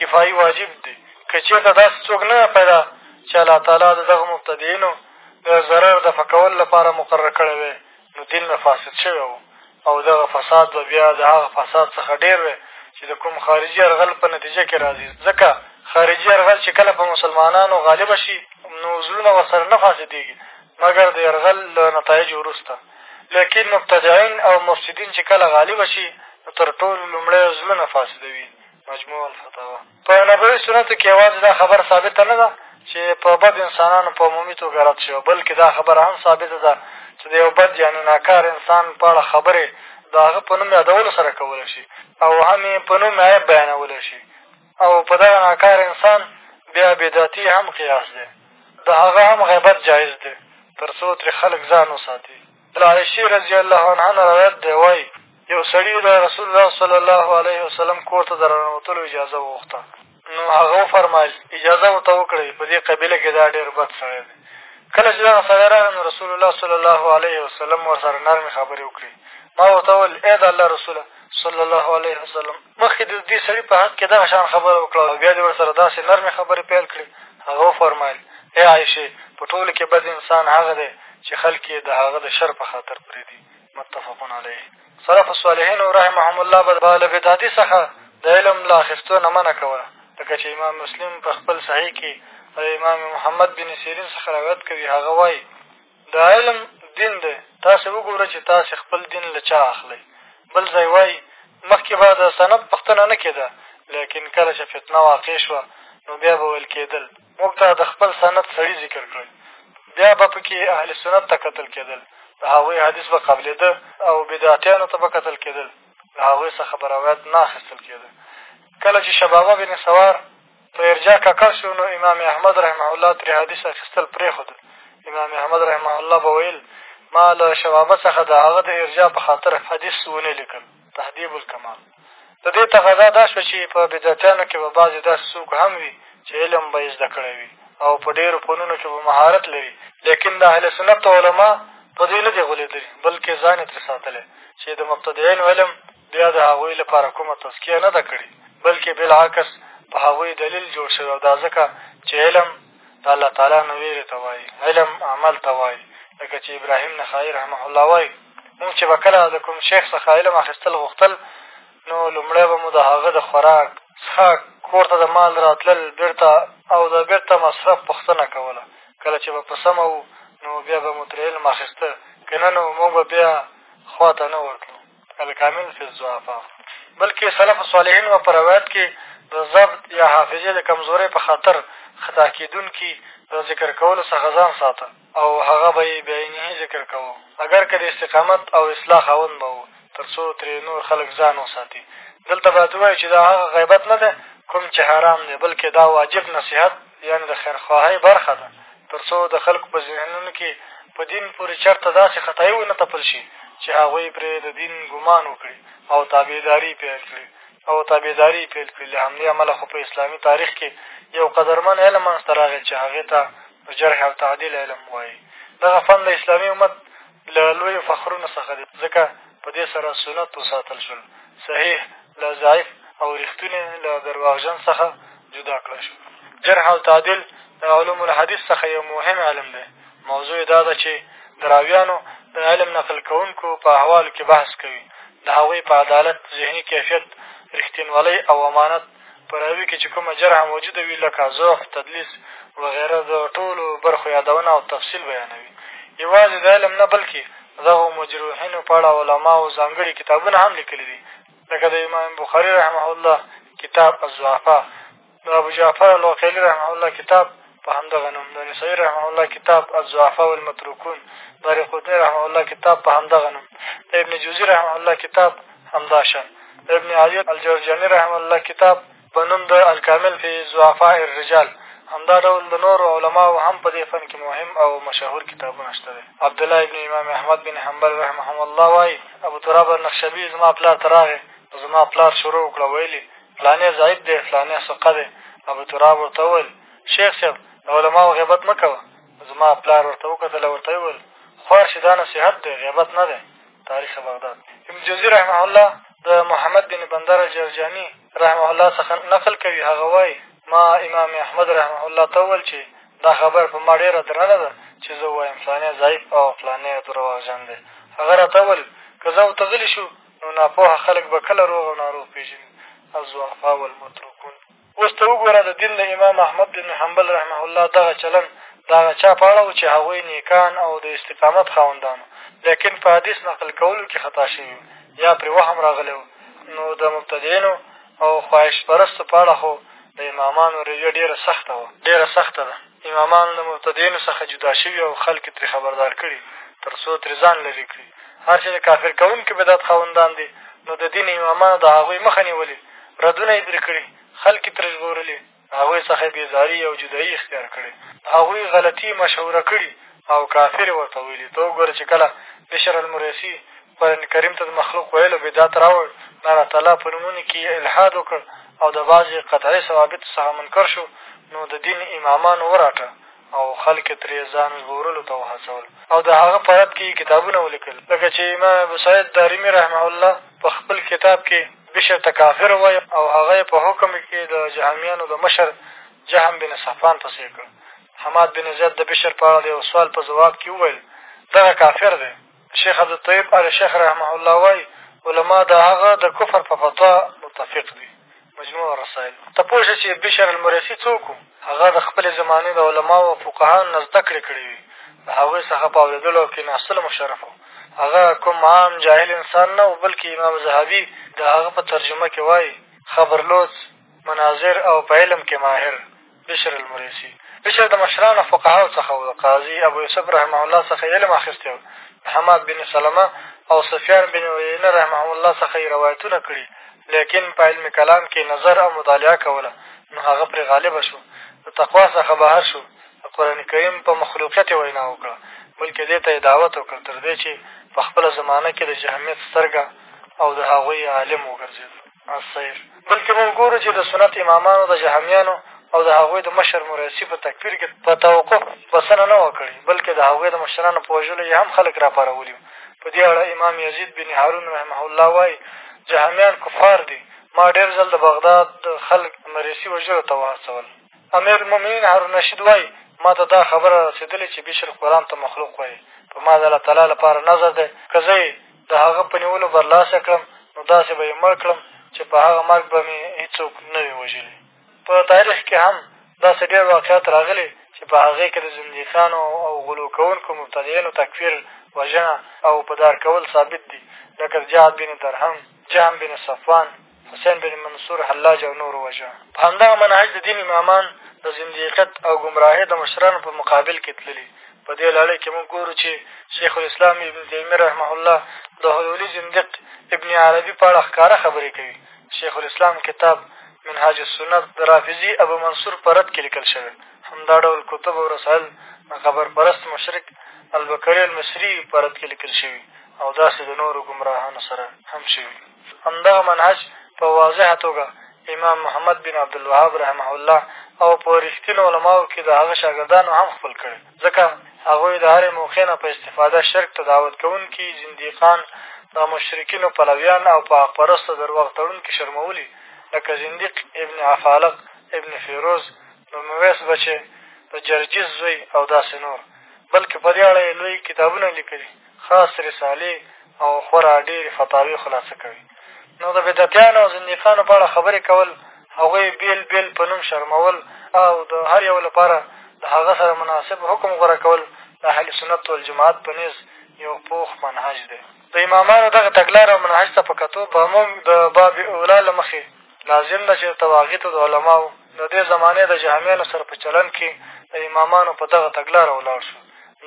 کفایي واجب دی که چېرته داسې څوک نه پیدا چې الله تعالی د دغو مبتدعینو د ضرر دفع کولو لپاره مقرر کړی وی نو دین به فاسد شوی و او دغه فساد به بیا د هغه فساد څخه ډېر دی چې د کوم خارجي یرغل په نتیجه کې را ځي ځکه خارجي یرغل چې کله په مسلمانانو غالبه شي نو زړونه ورسره نه فاسدېږي مګر د یرغل له نتایجو وروسته لیکن مبتدعین او مفسدین چې کله غالبه شي نو تر ټولو لومړی زړونه فاسدوي مجموع الفتاوا په نبوي سنتو کښې یوازې دا خبره ثابته نه ده چې په بد انسانانو په عمومي توګه رد شوی بلکې دا خبره هم ثابته ده چې د یو بد یعنې ناکار انسان په اړه خبرې د هغه په نوم یادولو سره کولی شي او هم یې په نوم عیب بیانولی شي او په دغه ناکار انسان بیا بدعتي هم قیاس دی د هغه هم غیبت جایز دی تر څو ترې خلک ځان وساتي له عایشې رضي الله عنها نه روایت دی وایي یو سړي د رسول الله صلی الله علیه وسلم کور ته د راننوتلو اجازه وغوښته نو هغه وفرمایل اجازه ورته وکړئ په دې قبیله کښې دا ډېر بد سړی دی کله چې دغه سړی راغی نو رسول الله صلی الله علیه وسلم ورسره نرمې خبرې وکړې ما ورته وویل ای د الله رسوله صلی الله علیه وسلم مخکې د دې سړي په حق کښې دغه شان خبره وکړه او بیا دې ورسره داسې نرمې خبرې پیل کړې هغه وفرمایل ای عایشې په ټولو کښې بد انسان هغه دی چې خلک یې د هغه د شر په خاطر پرېږدي متفق علیه سلف الصالحینو رحمهم الله به له بدعتي څخه د علم له اخېستو نه منع کوله لکه چې امام مسلم په خپل صحیح کښې له امام محمد بن سیرین څخه روایت کوي هغه وایي دا علم دین دی، تاسې وګوره چې تاسې خپل دین له چا اخلئ. بل ځای وایي، مخکې به د سند پوښتنه نه کېده، لیکن کله چې فتنه واقع شوه، نو بیا به ویل کېدل، موږ ته د خپل سند سړي ذکر کړئ. بیا به په کې اهل سنت ته کتل کېدل، د هغوی حدیث به قبلېده او بدعتیانو ته به کتل کېدل، له هغوی څخه به روایت نه اخېستل کېده. کله چې شبابه بن سوار په ارجاع ککړ شو نو امام احمد رحمه الله ترې حدیث اخېستل پرېښودل امام احمد رحمه الله به ویل ما له شبابه څخه د هغه د ارجاع په خاطر حدیث ونه لیکل تهدیب الکمال د دې تقاضا دا شوه چې په بدعتیانو کښې به بعضې داسې څوک هم وي چې علم به یې زده کړی وي او په ډېرو فنونو کښې به مهارت لري لیکن د اهل سنت علما په دې نه دي غولېدلي بلکې ځان یې ترې ساتلی چې د مبتدعینو علم بیا د هغوی لپاره کومه تزکیه نه ده کړې بلکې بالعکس په هغوی دلیل جوړ شوی او دا ځکه چې علم د الله تعالی نه ویرې ته وایي علم عمل ته وایي لکه چې ابراهیم نخایي رحمه الله وایي مونږ چې به کله د کوم شیخ څخه علم اخیستل غوښتل نو لومړی به مو د هغه د خوراک څښاک کور ته د مال راتلل بېرته او د بېرته مصرف پوښتنه کوله کله چې به په سمه وو نو بیا به مو ترې علم اخیسته که نه نو مونږ به بیا خوا ته نه ورتلو الکامل فی الضعفاء بلکې سلف صالحین به په روایت کې د ضبط یا حافظې د کمزورۍ په خاطر خطا کېدونکي د ذکر کولو څخه ځان ساته او هغه به یې بعینه ذکر کوو اګر که د استقامت او اصلاح خاوند به وو تر څو ترې نور خلک ځان وساتي دلته باید ووایو چې دا هغه غیبت نه دی کوم چې حرام دی بلکې دا واجب نصیحت یعنې د خیرخواهۍ برخه ده تر څو د خلکو په ذهنونو کې په دین پورې چرته داسې خطایي ونه تپل شي چې هغوی پرې د دین ګمان وکړي او تابعداري پیل کړي او تابعداري یې پیل کړي له همدې امله خو په اسلامي تاریخ کې یو قدرمن علم منځته راغی چې هغې ته د جرح او تعدیل علم وایي دغه فن د اسلامي امت له لویو فخرونو څخه دی ځکه په دې سره سنت وساتل شول صحیح له ضعیف او رښتونی له درواغجن څخه جدا کړی شو جرح او تعدیل د علوم الحدیث څخه یو مهم علم دی موضوع دا ده چې د راویانو د علم نقل کوونکو په احوالو کې بحث کوي د هغوی په عدالت ذهني کیفیت رښتینولۍ او امانت په راوي کې چې کومه جرحه موجوده وي لکه ضعف تدلیس وغیره د ټولو برخو یادونه او تفصیل بیانوي یوازې د علم نه بلکې د دغو مجروحینو په اړه علماو ځانګړي کتابونه هم لیکلي دي لکه د امام بخاري رحمه الله کتاب الضعفا د ابوجعفر العقیلي رحمه الله کتاب په همدغه نوم د نسوي رحمه الله کتاب الضعفاء والمتروکون د رقطني رحمه الله کتاب په همدغه نوم د ابن جوزي رحمه الله کتاب همدا شان د ابن علي الجرجاني رحمه الله کتاب په نوم د الکامل فی ضعفاء الرجال همدا ډول د نورو علماو هم په دې فن کښې مهم او مشهور کتابونه شته دی عبدالله ابن امام احمد بن حنبل رحمهم الله وایي ابو تراب النقشبي زما پلار ته راغی زما پلار شروع وکړه ویلي فلانی ضعیف دی فلانی ثقه دی ابو تراب ورته وویل شیخ صاحب د علماو غیبت مه کوه زما پلار ورته وکتل او ورته یې وویل خوار شي دا نصیحت دی غیبت نه دی تاریخ بغداد ابن جوزي رحمه الله د محمد بن بندر جرجاني رحمه الله څخه نقل کوي هغه وایي ما امام احمد رحمه الله ته وویل چې دا خبره په ما ډېره درنه ده چې زه ووایم فلانی ضعیف او فلانی درواغجن دی هغه راته وویل که زه ورته غلي شو نو ناپوهه خلک به کله روغ او ناروغ پېژني الضعفا والمتروکون اوس ته وګوره د دین د امام احمد بن حنبل رحمه الله دغه چلند د هغه چا په اړه و چې هغوی نیکان او د استقامت خاوندان لیکن په حدیث نقل کولو کښې خطا شوي یا پرې وهم راغلی و نو د مبتدعینو او خواهش پرستو په اړه خو د امامانو رویه ډېره سخته وه ډېره سخته ده امامان له مبتدعینو څخه جدا شوي او خلک یې ترې خبردار کړي تر څو ترې ځان لرې کړي هر چې د کافر کوونکي بدعت خاوندان دي نو د دین امامانو د هغوی مخه نیولې ردونه یې ترې کړي خلک یې ترې ژغورلي له هغوی څخه یې بېزاري او جدایي اختیار کړې هغوی غلطي مشهوره کړي او کافر یې ورته ویلي ته وګوره چې کله بشر المریسي قرآنکریم ته د مخلوق ویلو بدعت راوړ، د الله تعالی په نومونو کښې یې الحاد وکړ او د بعضې قطعې ثوابتو څخه منکر شو نو د دین امامان وراټه او خلق یې ترې ځان ژغورلو ته وهڅول او د هغه په رد کښې یې کتابونه ولیکل لکه چې امام ابوسعید دارمي رحمه الله په خپل کتاب کښې بشر ته کافر ووایه او هغه یې په حکم کښې د جهمیانو د مشر جهم بن صفان پسې کړ حماد بن زید د بشر په اړه د یو سوال په ځواب کښې وویل دغه کافر دی شیخ عبدالطیب ال شیخ رحمه الله وایي علما د هغه د کفر په فتوا متفق دي مجموع رسایل ته پوه شه چې بشر المریسي څوک و هغه د خپلې زمانې د علماو او فقهاو نه زده کړې کړې وي د هغوی څخه په اورېدلو او کېناستلو مشرف و هغه کوم عام جاهل انسان نه و بلکې امام ذهبي د هغه په ترجمه کې وایي خبرلوڅ مناظر او په علم کې ماهر بشر المريسي بشر د مشرانو فقهاو څخه و د قاضي ابو یوسف رحمه الله څخه یې علم اخیستی و د حماد بن سلمه او سفیان بن عینه رحمه الله څخه یې روایتونه کړي لیکن په علم کلام کې نظر او مطالعه کوله نو هغه پرې غالبه شو د تقوا څخه بهر شو د قرآن کریم په مخلوقیت یې وینا وکړه بلکې دې ته یې دعوت وکړ تر دې چې په خپله زمانه کې د جهمیت سترګه او د هغوی عالم وګرځېدل الصير بلکې موږ ګورو چې د سنت امامانو د جهمیانو او د هغوی د مشر مريسي په تکفیر کې په توقف بسنه نه وه کړې بلکې د هغوی د مشرانو په وژلو یې هم خلک را پارولي په دې اړه امام یزید بن هارون رحمه الله وایي جهمیان کفار دي ما ډېر ځل د بغداد خلک مريسي وژلو ته وهڅول امیر المؤمنین هارون رشید وایي ما ته دا خبره رسېدلې چې بشر قرآن ته مخلوق وایي په ما د الله تعالی لپاره نظر دی که زه یې د هغه په نیولو برلاسه کړم نو داسې به یې مړ کړم چې په هغه مرګ به مې هېڅوک نه وي وژلي په تاریخ کې هم داسې ډېر واقعات راغلي چې په هغې کې د زندیقانو او غلو کوونکو مبتدعینو تکفیر وژنه او په دار کول ثابت دي لکه جعد بن درهم جهم بن صفوان حسین بن منصور حلاج او نور ووژه په همدغه منهج د دین امامان د زندیقت او ګمراهۍ د مشرانو په مقابل کې تللي په دې لړۍ کې موږ ګورو چې شیخ الاسلام ابن تیمي رحمه الله د حلولي زندیق ابن عربي په اړه ښکاره خبرې کوي شیخ الاسلام کتاب منهاج السنت د رافظي ابو منصور په رد کې لیکل شوی همدا ډول کتب او رسایل د خبرپرست مشرک البکري المصري په رد کې لیکل شوي او داسې د نورو ګمراهانو سره هم شوي همدغه منهج په واضحه توګه امام محمد بن عبدالوهاب رحمه الله او په رښتینو علماو کښې د هغه شاګردانو هم خپل کړی ځکه هغوی د هرې موقع نه په استفاده شرک ته دعوت کوونکي زندیقان د مشرکینو پلویان او په حق پرستو درواغ تړونکي شرمولي لکه زندیق ابن عفالق ابن فیروز د مویس بچې د جرجیز زوی او داسې نور بلکې په دې اړه یې لوی کتابونه لیکلي خاص رسالې او خورا ډېرې فتاوې خلاصه کوي نو د بدعتیانو او زندیقانو په اړه خبرې کول هغوی بېل بېل په نوم شرمول او د هر یو لپاره د هغه سره مناسب حکم غوره کول د اهل سنت والجماعت په نیز یو پوخ منهج دی د امامانو دغه تګلاره او منهج ته په کتو به موږ د باب اولا له مخې لازم ده چې د تواغیتو د علماو د دې زمانې د جهمیانو سره په چلن کې د امامانو په دغه تګلاره ولاړ شو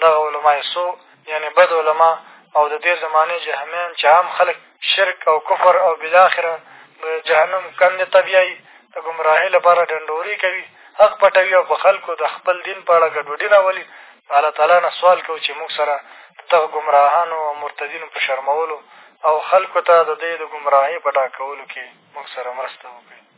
دغه علما یې څو یعنې بد علما او د دې زمانې جهمیان چې عام خلک شرک او کفر او بالاخره د جهنم کندې ته بیایي د ګمراهۍ لپاره ډنډورې کوي حق پټوي او په خلکو د خپل دین په اړه ګډوډي راولي الله تعالی نه سوال کوو چې موږ سره د دغه ګمراهانو او مرتدینو په شرمولو او خلکو ته د دې د ګمراهۍ په ډاکولو کې موږ سره مرسته وکړي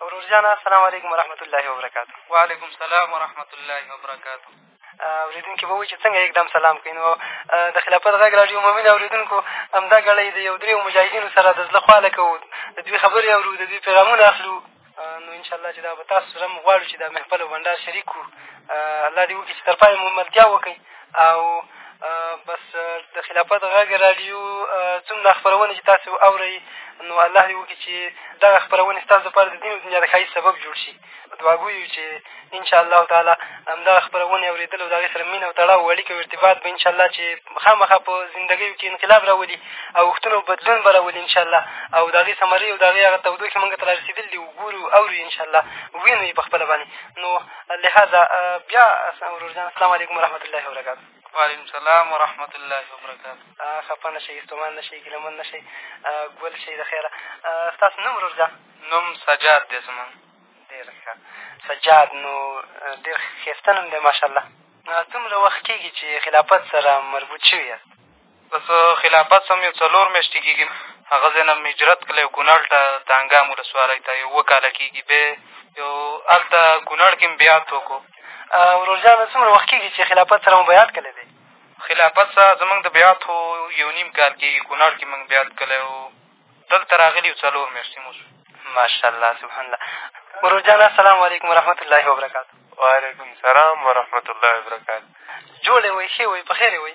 ورور جانه السلام علیکم ورحمت الله وبرکاتو وعلیکم سلام ورحمت الله وبرکاتو اورېدونکي به وایي چې څنګه یکدم سلام کوي نو د خلافت غږ راډیو مومن اورېدونکو همدا ګړۍ د یو درېو مجاهدینو سره د زړه خواله کوو د دوی خبرې اورو د دوی پیغامونه اخلو نو انشاءالله چې دا به تاسو سره هم غواړو چې دا محفل او بنډار شریک کړو الله دې وکړي چې تر پایه مو ملتیا وکړئ او بس د خلافت غږ راډیو څومره خپرونې چې تاسو اورئ نو الله دې وکړي چې دغه خپرونې ستاسو لپاره د دین او دنیا د ښایست سبب جوړ شي دعاګو یو چې انشاءالله تعالی همدغه خپرونې اورېدل او د هغې سره مینه او تړاو او اړیکه او ارتباط به انشاءالله چې خامخا په زندګیو کښې انقلاب را ولي او اوښتون او بدلون به را ولي انشاءالله او د هغې ثمرې او د هغې هغه تودوخې مونږ ته را رسېدلي دي وګورو اورو یې انشاءالله وینو یې په خپله باندې نو لهذا بیا ورور جان اسلام علیکم ورحمت الله وبرکاتو وعلیکم سلام ورحمت الله وبرکاتو خفه نه شئ استومان نه شئ ګیلمن نه شئ ګل شئ د خیره ستاسو نوم ورور جان نوم سجاد دی زما ډېر ښه سجاد نو ډېر ښایسته نوم دی ماشاءالله څومره وخت کېږي چې خلافت سره مربوط شوي یاست بس خلافت سم یو څلور میاشتې کېږي، هغه ځای نه مې هجرت کړی کونړ ته دانګام ولسوالۍ ته یو اووه کاله کېږي بیا یو هلته کونړ کښې مې بیعت وکړو. ورور جانه څومره وخت کېږي چې خلافت سره مو بیعت کړی دی؟ خلافت سره زموږ د بیعت خو یو نیم کال کېږي کونړ کښې موږ بیعت کړی و دلته راغلي یو څلور میاشتې مو شوې. ماشاءالله سبحان الله ورور جانه السلام علیکم ورحمت الله وبرکاته. وعلیکم السلام ورحمت الله وبرکاته. جوړ یې وئ ښۀ وئ پخېر یې وئ.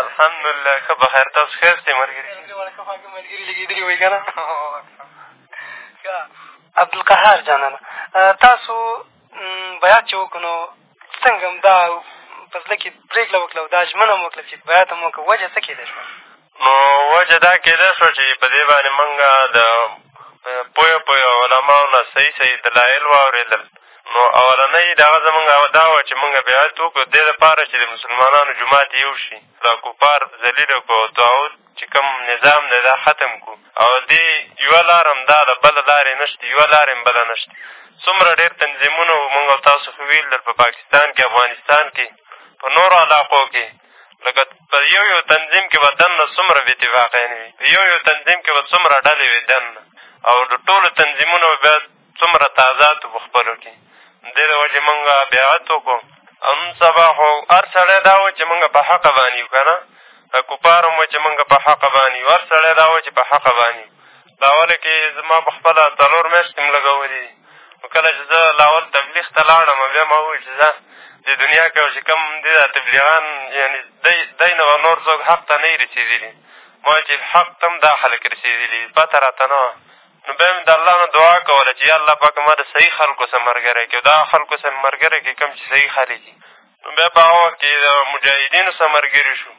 الحمدلله ښه بخیر تاسو ښه یاستې ملګري ملګري لګېدلي وایي که نه عبدالقهار جانانه تاسو بیات چې وکړو نو څنګه هم دا په زړه کښې پرېکړه وکړه او دا ژمنه هم وکړه چې بیات هم وکړه وجه څه کېدای شوه نو وجه دا کېدای شوه چې په دې باندې مونږ د پوه پوه علماو نه صحیح صحیح دلایل واورېدل نو اولنۍ دغه زمونږ دا وه چې مونږ بیعت وکړو د دې لپاره چې د مسلمانانو جومات یو شي دا کفار ذلیل کړو او طاعوت چې کوم نظام دی دا ختم کړو او دې یوه لاره هم دا ده بله لارې نه شته یوه لارې هم بله نه شته څومره ډېر تنظیمونه وو مونږ او تاسو خو ویل په پاکستان کې افغانستان کې په نورو علاقو کې لکه په یو یو تنظیم کې به دننه څومره بې اتفاقیانې وي په یو یو تنظیم کې به څومره ډلې وي دننه او د ټولو تنظیمونو به بیا څومره تضاد و په خپلو کښې دې د وجې مونږ بیعت وکړو او نن سبا خو هر سړی دا وایي چې مونږ په حقه باندې یو که نه دا کفار هم وایي چې مونږ په حقه باندې یو هر سړی دا وایي چې په حقه باندې یو لاول کښې زما په خپله څلور میاشتې هم لګولي دي نو کله چې زه لاول تبلیغ ته لاړم بیا ما وویل چې ځه دې دنیا کښې چې کوم دې دا تبلیغان یعنې دی دی نه به نور څوک حق ته نه وي رسېدلي ما ویل چې حق ته هم دا خلک رسېدلي پته راته نه وه نو بیا مې د الله نه دعا کوله چې یا الله پاکه ما د صحیح خلکو سره ملګری کړې او د هغه خلکو سره مې ملګری کړې کوم چې صحیح خلک دي نو بیا په هغه وخت کښې د مجاهدینو سره ملګري شو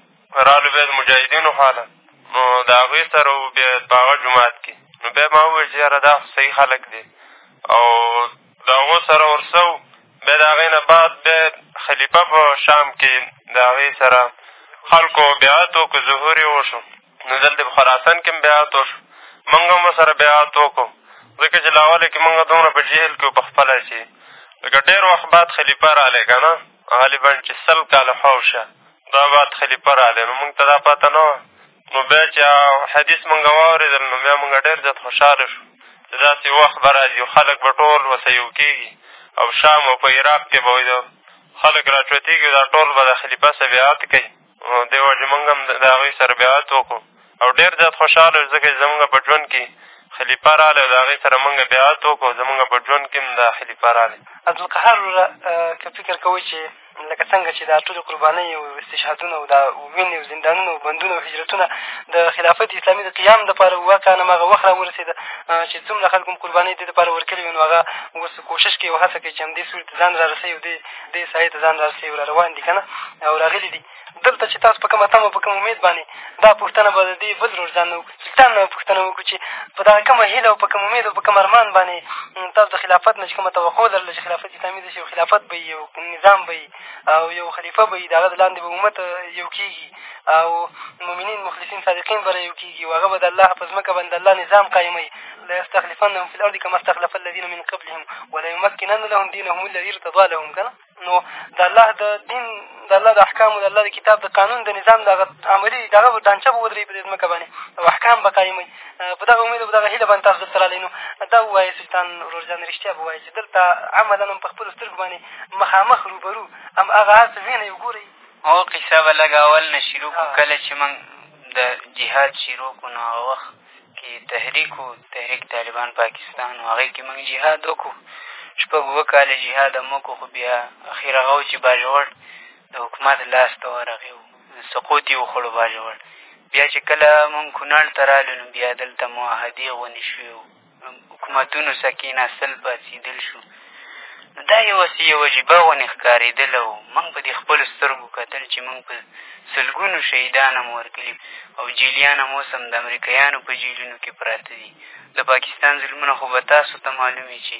رالو بیا د مجاهدینو خواله نو د هغوی سره وو بیا په هغه جومات کښې نو بیا ما وویل چې یاره دا صحیح خلک دی او د هغو سره ورسه وو بیا د هغې نه بعد بیا خلیفه په شام کښې د هغې سره خلکو بیعت وکړو ظهور یې وشو نو دلته په خراسان کښې هم بیعت وشو مونږ هم ورسره بیعت وکړو ځکه چې له اوله کښې مونږ دومره په جهل کښې وو په خپله چې لکه ډېر وخت بعد خلیفه راغی که نه غالبا چې سل کاله حوشه دا بعد خلیفه راغی نو مونږ ته دا پته نه وه نو بیا چې حدیث مونږ واورېدل نو بیا مونږ ډېر زیات خوشحاله شو چې داسې وخت به را ځي خلک به ټول ورسه یو کېږي او شام او په عراق کښې به خلک را چوتېږي دا ټول به د خلیفه سره بیعت کوي نو دې وجې مونږ هم د هغوی سره بیعت وکړو او ډېر زیات خوشحاله یو ځکه چې زمونږ په ژوند کښې خلیفه راغلی او د هغې سره مونږ بیعت وکړو زمونږ په ژوند کښې هم دا خلیفه راغلی عبدالقهار وروره که فکر کوئ چې لکه څنګه چې دا ټولې قربانۍ او استشهادونه او دا وینې او زندانونه او بندونه او هجرتونه د خلافت اسلامي د قیام دپاره وو واقعا هم هغه وخت را ورسېده چې څومره خلکو هم قربانۍ دې دپاره ورکړې وې نو هغه اوس کوشش کوي او هڅه کوي چې همدې سولې ته ځان را رسوي او دې دې ساحې ته ځان را رسوي او را روان دي که نه او راغلي دي دلته چې تاسو په کومه تمه په کوم امید باندې دا پوښتنه به د دې بل ورور ځان نه سلطان نه پوښتنه وکړو چې په دغه کومه هیله او په کوم امید او په کوم ارمان باندې تاسو د خلافت نه چې کومه توقع لرله چې خلافت اسلامي داسې یو خلافت به یو نظام به او یو خلیفه به وي د هغه د لاندې به امت یو کېږي او مؤمنین مخلصین صادقین به یو کېږي او هغه به د الله په ځمکه باندې د الله نظام قایموي ليستخلفنهم في الأرض كما استخلف الذين من قبلهم وليمكنن لهم دينهم الذي ارتضى لهم که نو د الله د دین د الله د احکامو د الله د کتاب د قانون د نظام د هغه عملي د هغه ډانچه به ودرېږي په دې ځمکه باندې او احکام به قایموي په دغه امید او په دغه هیله باندې تاسو دلته راغلی نو دا ووایې سلطان ورورجان رښتیا به وایي چې دلته عملا هم په خپلو سترګو باندې مخامخ روبرو هم هغه هر څه وینئ وګورئ هو قصه به لږ اول نه شروع کړو کله چې موږ د جهاد شروع کړو نو هغه وخت کې تحریک و، تحریک طالبان پاکستان و، هغې کې مونږ جهاد وکړو، شپږ اووه کاله جهاد هم وکړو، خو بیا اخر هغه و چې باجوړ د حکومت لاس ته ورغی و، سقوط یې وخوړو باجوړ. بیا چې کله مونږ کونړ ته رالو، نو بیا دلته معاهدې غونې شوې وو، حکومتونو سره کېناستل، پاڅېدل شو. دا یو څه یو عجیبه غوندې ښکارېدله او موږ په دې خپلو سترګو کتل چې موږ په سلګونو شهیدان هم ورکړي او جیلیان هم اوس هم د امریکایانو په جیلونو کې پراته دي د پاکستان ظلمونه خو به تاسو ته معلوم وي چې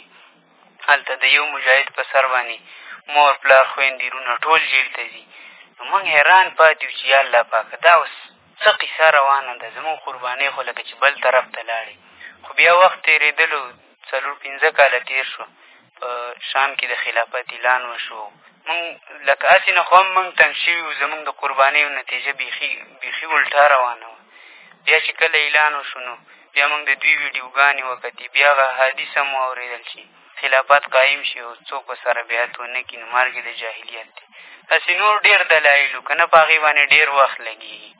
هلته د یو مجاهد په سر باندې مور پلار خویندې رونه ټول جیل ته ځي نو موږ حیران پاتې یو چې یا الله پاکه دا اوس څه قصه روانه ده، زموږ قربانۍ خو لکه چې بل طرف ته لاړې، خو بیا وخت تېرېدلو، څلور پېنځه کاله تېر شو، په شام کې د خلافت اعلان وشو، مونږ لکه هسې نه خو هم مونږ تنګ شوي وو، زموږ د قربانیو نتیجه بېخي بېخي الټا روانه وه، بیا چې کله اعلان وشو نو بیا مونږ د دوی ویډیوګانې وکتې، بیا هغه احادیث هم واورېدل چې خلافت قایم شي او څوک ورسره بیعت ونه کړي نو مرګ یې د جاهلیت دی هسې نور ډېر دلایل وو که نه په هغې باندې ډېر وخت لګېږي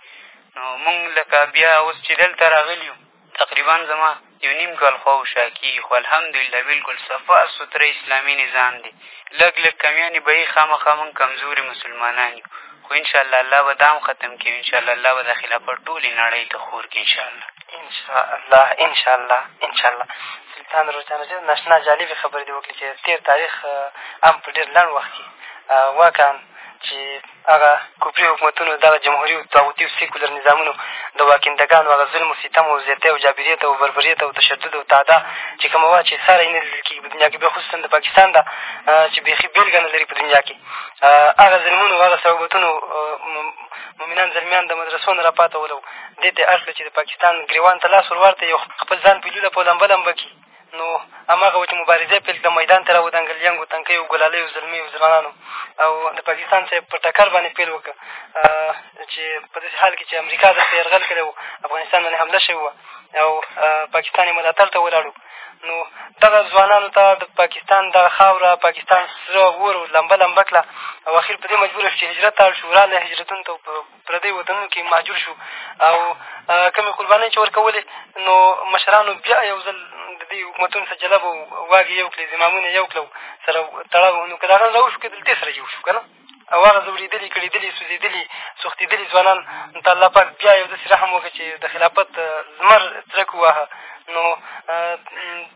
نو مونږ لکه بیا اوس چې دلته راغلي یو تقریبا زما یو نیم کال خوا شا کېږي خو الحمدلله بلکل صفا سوتره اسلامي نظام دی لږ لږ کمیانې به یې خامخا مونږ کمزوري مسلمانان یو خو ان شاءالله الله به دا هم ختم کړي ان شاءالله الله به دا خلافت ټولې نړۍ ته خور کړي انشاءالله انشاءالله انشاءالله انشاءالله سلطان روزانه ډېر ناشنا جالبې خبرې دې وکړې چې تېر تاریخ هم په ډېر لنډ وخت کښې واقعا چې هغه کفري حکومتونو دغه جمهوري او طاغوتي او سیکولر نظامونو د واکندګانو هغه ظلم و ستم او زیاتی او جابریت او بربریت او تشدد او تعدا چې کومه وه چې ساری نه لیدل کېږي په دنیا کښې بیا خصوصا د پاکستان ده چې بیخي بېلګه نه لري په دنیا کښې هغه ظلمونو هغه صعوبتونو مومنان زلمیان د مدرسو نه راپاتول او دې ته یې اړ کړل چې د پاکستان ګرېوان ته لاس ور واړتوي او خپل ځان پرې لوله په لمبه لمبه کړي نو هماغه وو چې مبارزه یې پیل کړه میدان ته را ودانګل ینګو تنکیو ګلالیو زلمیو ځوانانو او د پاکستان صاحب په ټکر باندې پیل وکړه چې په داسې حال کښې چې امریکا دلته یرغل کړی و افغانستان باندې حمله شوې وه او پاکستان یې ملاتړ ته ولاړو نو دغه ځوانانو ته د پاکستان دغه خاوره پاکستان سره اور لمبه لمبه کړه او اخر په دې مجبور شو چې هجرت ته اړ شو راغله هجرتونو ته په پردیو وطنونو کښې مهجور شو او کومې قربانۍ چې ورکولې نو مشرانو بیا یو ځل د دې حکومتونو سره جلب او واګې یو کړې زمامونه یو کړه سره تړاو نو که د هغه نه راوشو که دلتې سره یو شو که نه او هغه ځورېدلي کړېدلي سوځېدلي سوختېدلي ځوانان ته الله پاک بیا یو داسې رحم وکړي چې د خلافت لمر څرک وواهه نو